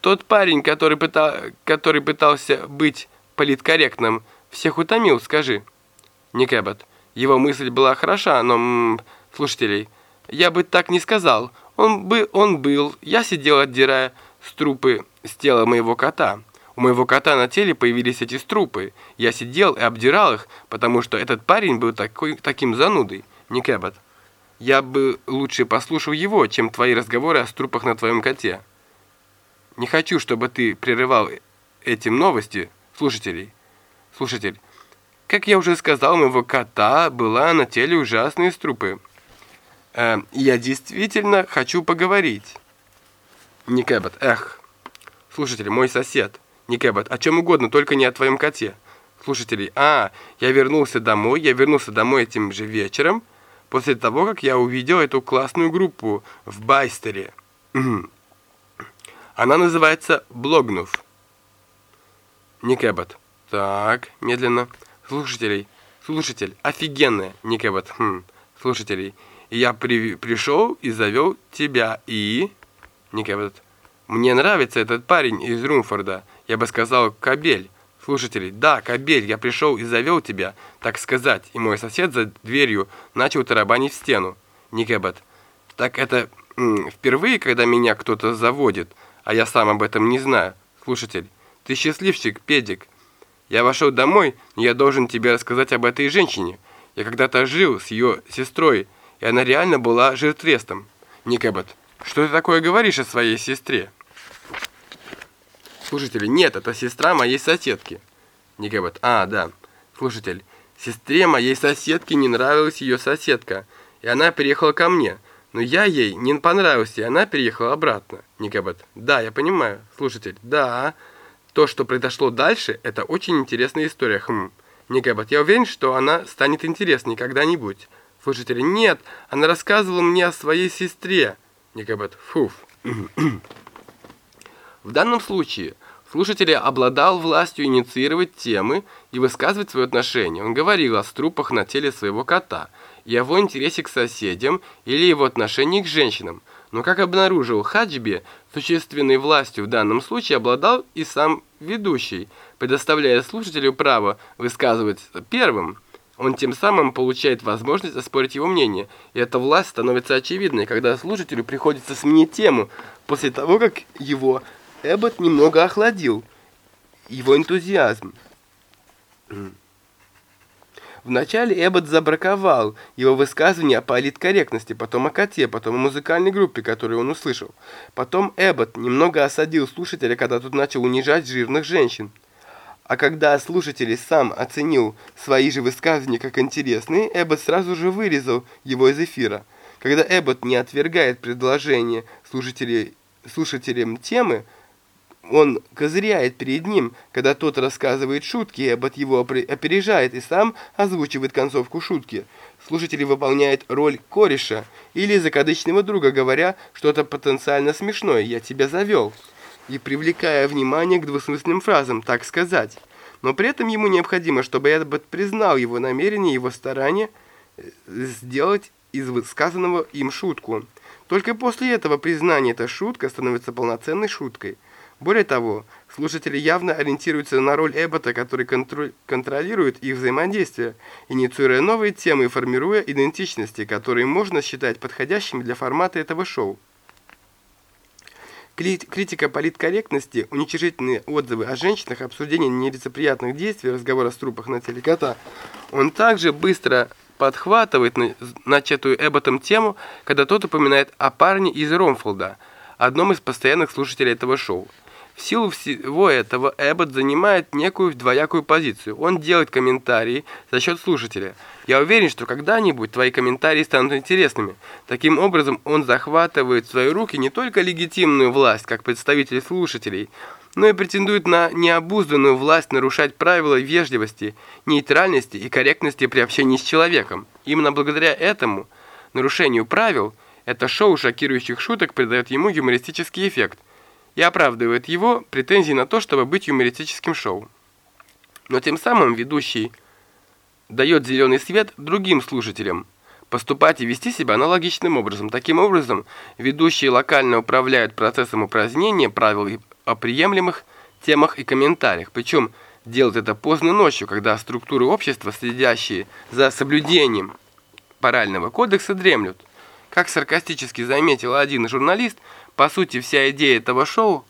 Тот парень, который, пытал, который пытался быть политкорректным, всех утомил, скажи. Ник Эббот. Его мысль была хороша, но... М, слушателей, я бы так не сказал. Он, бы, он был. Я сидел, отдирая струпы с тела моего кота. У моего кота на теле появились эти струпы. Я сидел и обдирал их, потому что этот парень был такой, таким занудой. Ник Эббот. Я бы лучше послушал его, чем твои разговоры о струпах на твоем коте. Не хочу, чтобы ты прерывал этим новости слушателей. Слушатель, как я уже сказал, у моего кота была на теле ужасные струпы. Э, я действительно хочу поговорить. Ник Эббот, эх. Слушатель, мой сосед. Ник Эббот, о чем угодно, только не о твоем коте. Слушателей, а, я вернулся домой, я вернулся домой этим же вечером, после того, как я увидел эту классную группу в Байстере. Она называется «Блогнув». Ник Эббот. Так, медленно. Слушателей. Слушатель. Офигенная. Эббот. Хм. Слушателей. Я при, пришел и завел тебя. И... Эббот. Мне нравится этот парень из Румфорда. Я бы сказал, Кабель. Слушателей. Да, Кабель, я пришел и завел тебя, так сказать. И мой сосед за дверью начал тарабанить в стену. Эббот. Так это впервые, когда меня кто-то заводит а я сам об этом не знаю. Слушатель, ты счастливчик, педик. Я вошел домой, но я должен тебе рассказать об этой женщине. Я когда-то жил с ее сестрой, и она реально была жиртрестом. Никобот, что ты такое говоришь о своей сестре? Слушатель, нет, это сестра моей соседки. Никобот, а, да. Слушатель, Сестре моей соседки не нравилась ее соседка, и она переехала ко мне. Но я ей не понравился, и она переехала обратно. Никобет. Да, я понимаю. Слушатель. Да. То, что произошло дальше, это очень интересная история. Хм. Никобет. Я уверен, что она станет интересней когда-нибудь. Слушатель. Нет, она рассказывала мне о своей сестре. Никобет. Фуф. <clears throat> В данном случае слушатель обладал властью инициировать темы и высказывать свое отношение. Он говорил о струпах на теле своего кота, его интересе к соседям или его отношении к женщинам. Но, как обнаружил Хаджби, существенной властью в данном случае обладал и сам ведущий, предоставляя слушателю право высказывать первым. Он тем самым получает возможность оспорить его мнение, и эта власть становится очевидной, когда слушателю приходится сменить тему после того, как его Эббот немного охладил его энтузиазм. Вначале Эббот забраковал его высказывание о политкорректности, потом о коте, потом о музыкальной группе, которую он услышал. Потом Эббот немного осадил слушателя, когда тот начал унижать жирных женщин. А когда слушатель сам оценил свои же высказывания как интересные, Эббот сразу же вырезал его из эфира. Когда Эббот не отвергает предложение слушателей, слушателям темы, он козыряет перед ним, когда тот рассказывает шутки, и Эббот его опережает и сам озвучивает концовку шутки. Слушатель выполняет роль кореша или закадычного друга, говоря что-то потенциально смешное «я тебя завел» и привлекая внимание к двусмысленным фразам «так сказать». Но при этом ему необходимо, чтобы Эббот признал его намерение, его старание э, сделать из сказанного им шутку. Только после этого признания эта шутка становится полноценной шуткой – более того, слушатели явно ориентируются на роль Эббота, который контролирует их взаимодействие, инициируя новые темы и формируя идентичности, которые можно считать подходящими для формата этого шоу. Критика политкорректности, уничижительные отзывы о женщинах, обсуждение нелицеприятных действий, разговор о струпах на телекота. Он также быстро подхватывает начатую Эбботом тему, когда тот упоминает о парне из Ромфолда, одном из постоянных слушателей этого шоу. В силу всего этого Эббот занимает некую двоякую позицию. Он делает комментарии за счет слушателя. Я уверен, что когда-нибудь твои комментарии станут интересными. Таким образом, он захватывает в свои руки не только легитимную власть, как представитель слушателей, но и претендует на необузданную власть нарушать правила вежливости, нейтральности и корректности при общении с человеком. Именно благодаря этому нарушению правил это шоу шокирующих шуток придает ему юмористический эффект и оправдывает его претензии на то, чтобы быть юмористическим шоу. Но тем самым ведущий дает зеленый свет другим слушателям поступать и вести себя аналогичным образом. Таким образом, ведущие локально управляют процессом упразднения правил о приемлемых темах и комментариях. Причем делают это поздно ночью, когда структуры общества, следящие за соблюдением морального кодекса, дремлют. Как саркастически заметил один журналист, по сути, вся идея этого шоу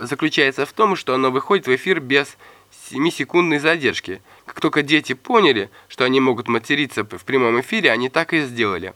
заключается в том, что оно выходит в эфир без 7-секундной задержки. Как только дети поняли, что они могут материться в прямом эфире, они так и сделали.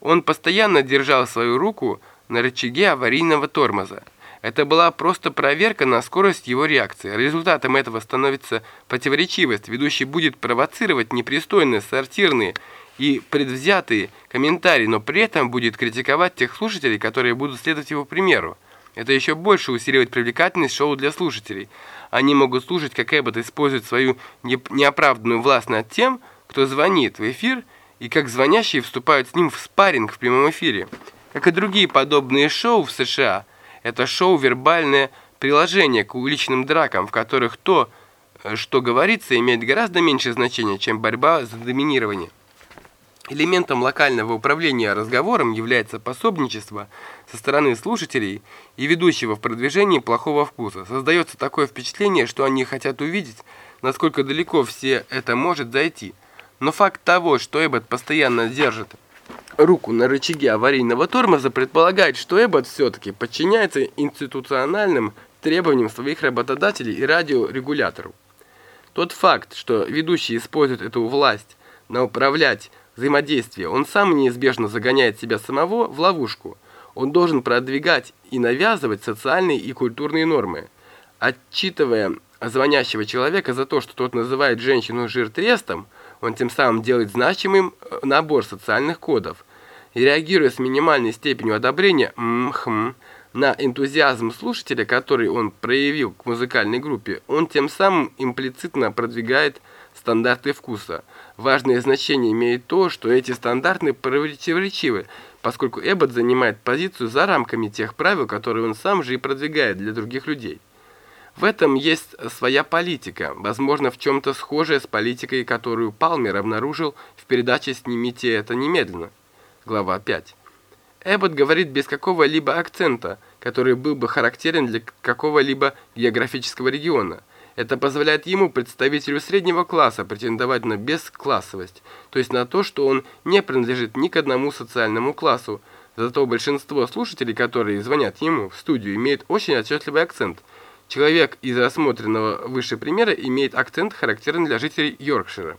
Он постоянно держал свою руку на рычаге аварийного тормоза. Это была просто проверка на скорость его реакции. Результатом этого становится противоречивость. Ведущий будет провоцировать непристойные, сортирные и предвзятые комментарии, но при этом будет критиковать тех слушателей, которые будут следовать его примеру. Это еще больше усиливает привлекательность шоу для слушателей. Они могут слушать, как Эббот использует свою неоправданную власть над тем, кто звонит в эфир, и как звонящие вступают с ним в спарринг в прямом эфире. Как и другие подобные шоу в США, это шоу вербальное приложение к уличным дракам, в которых то, что говорится, имеет гораздо меньше значения, чем борьба за доминирование. Элементом локального управления разговором является пособничество со стороны слушателей и ведущего в продвижении плохого вкуса. Создается такое впечатление, что они хотят увидеть, насколько далеко все это может зайти. Но факт того, что Эббот постоянно держит руку на рычаге аварийного тормоза, предполагает, что Эббот все-таки подчиняется институциональным требованиям своих работодателей и радиорегулятору. Тот факт, что ведущий использует эту власть на управлять взаимодействия, он сам неизбежно загоняет себя самого в ловушку. Он должен продвигать и навязывать социальные и культурные нормы. Отчитывая звонящего человека за то, что тот называет женщину жиртрестом, Он тем самым делает значимым э, набор социальных кодов. И реагируя с минимальной степенью одобрения «мхм», на энтузиазм слушателя, который он проявил к музыкальной группе, он тем самым имплицитно продвигает стандарты вкуса. Важное значение имеет то, что эти стандарты противоречивы, поскольку Эббот занимает позицию за рамками тех правил, которые он сам же и продвигает для других людей. В этом есть своя политика, возможно, в чем-то схожая с политикой, которую Палмер обнаружил в передаче «Снимите это немедленно». Глава 5. Эббот говорит без какого-либо акцента, который был бы характерен для какого-либо географического региона. Это позволяет ему, представителю среднего класса, претендовать на бесклассовость, то есть на то, что он не принадлежит ни к одному социальному классу. Зато большинство слушателей, которые звонят ему в студию, имеют очень отчетливый акцент. Человек из рассмотренного выше примера имеет акцент, характерный для жителей Йоркшира.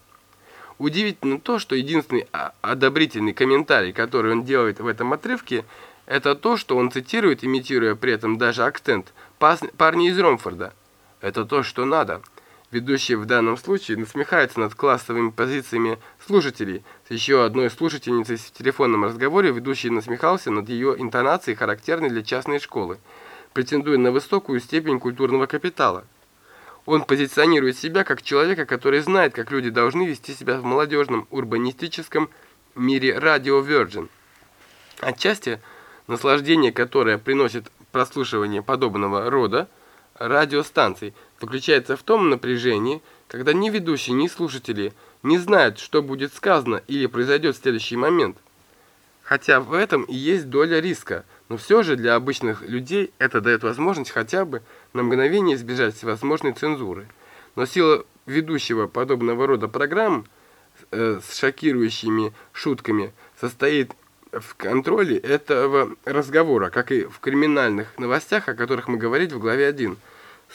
Удивительно то, что единственный одобрительный комментарий, который он делает в этом отрывке, это то, что он цитирует, имитируя при этом даже акцент, парня из Ромфорда. Это то, что надо. Ведущий в данном случае насмехается над классовыми позициями слушателей. С еще одной слушательницей в телефонном разговоре ведущий насмехался над ее интонацией, характерной для частной школы, претендуя на высокую степень культурного капитала. Он позиционирует себя как человека, который знает, как люди должны вести себя в молодежном урбанистическом мире радио Virgin. Отчасти наслаждение, которое приносит прослушивание подобного рода радиостанций, заключается в том напряжении, когда ни ведущий, ни слушатели не знают, что будет сказано или произойдет в следующий момент. Хотя в этом и есть доля риска, но все же для обычных людей это дает возможность хотя бы на мгновение избежать всевозможной цензуры. Но сила ведущего подобного рода программ э, с шокирующими шутками состоит в контроле этого разговора, как и в криминальных новостях, о которых мы говорили в главе 1.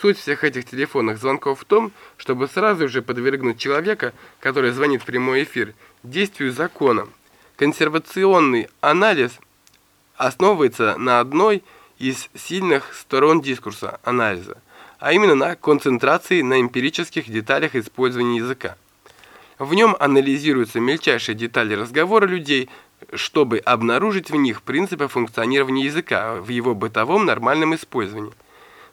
Суть всех этих телефонных звонков в том, чтобы сразу же подвергнуть человека, который звонит в прямой эфир, действию закона. Консервационный анализ основывается на одной из сильных сторон дискурса анализа, а именно на концентрации на эмпирических деталях использования языка. В нем анализируются мельчайшие детали разговора людей, чтобы обнаружить в них принципы функционирования языка в его бытовом нормальном использовании.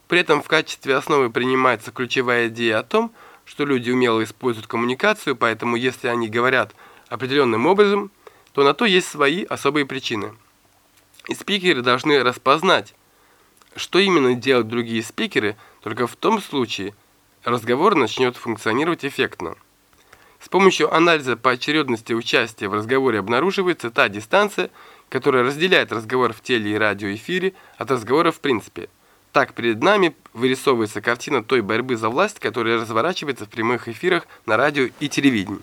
При этом в качестве основы принимается ключевая идея о том, что люди умело используют коммуникацию, поэтому если они говорят определенным образом, то на то есть свои особые причины. И спикеры должны распознать, что именно делают другие спикеры, только в том случае разговор начнет функционировать эффектно. С помощью анализа поочередности участия в разговоре обнаруживается та дистанция, которая разделяет разговор в теле и радиоэфире от разговора в принципе. Так перед нами вырисовывается картина той борьбы за власть, которая разворачивается в прямых эфирах на радио и телевидении.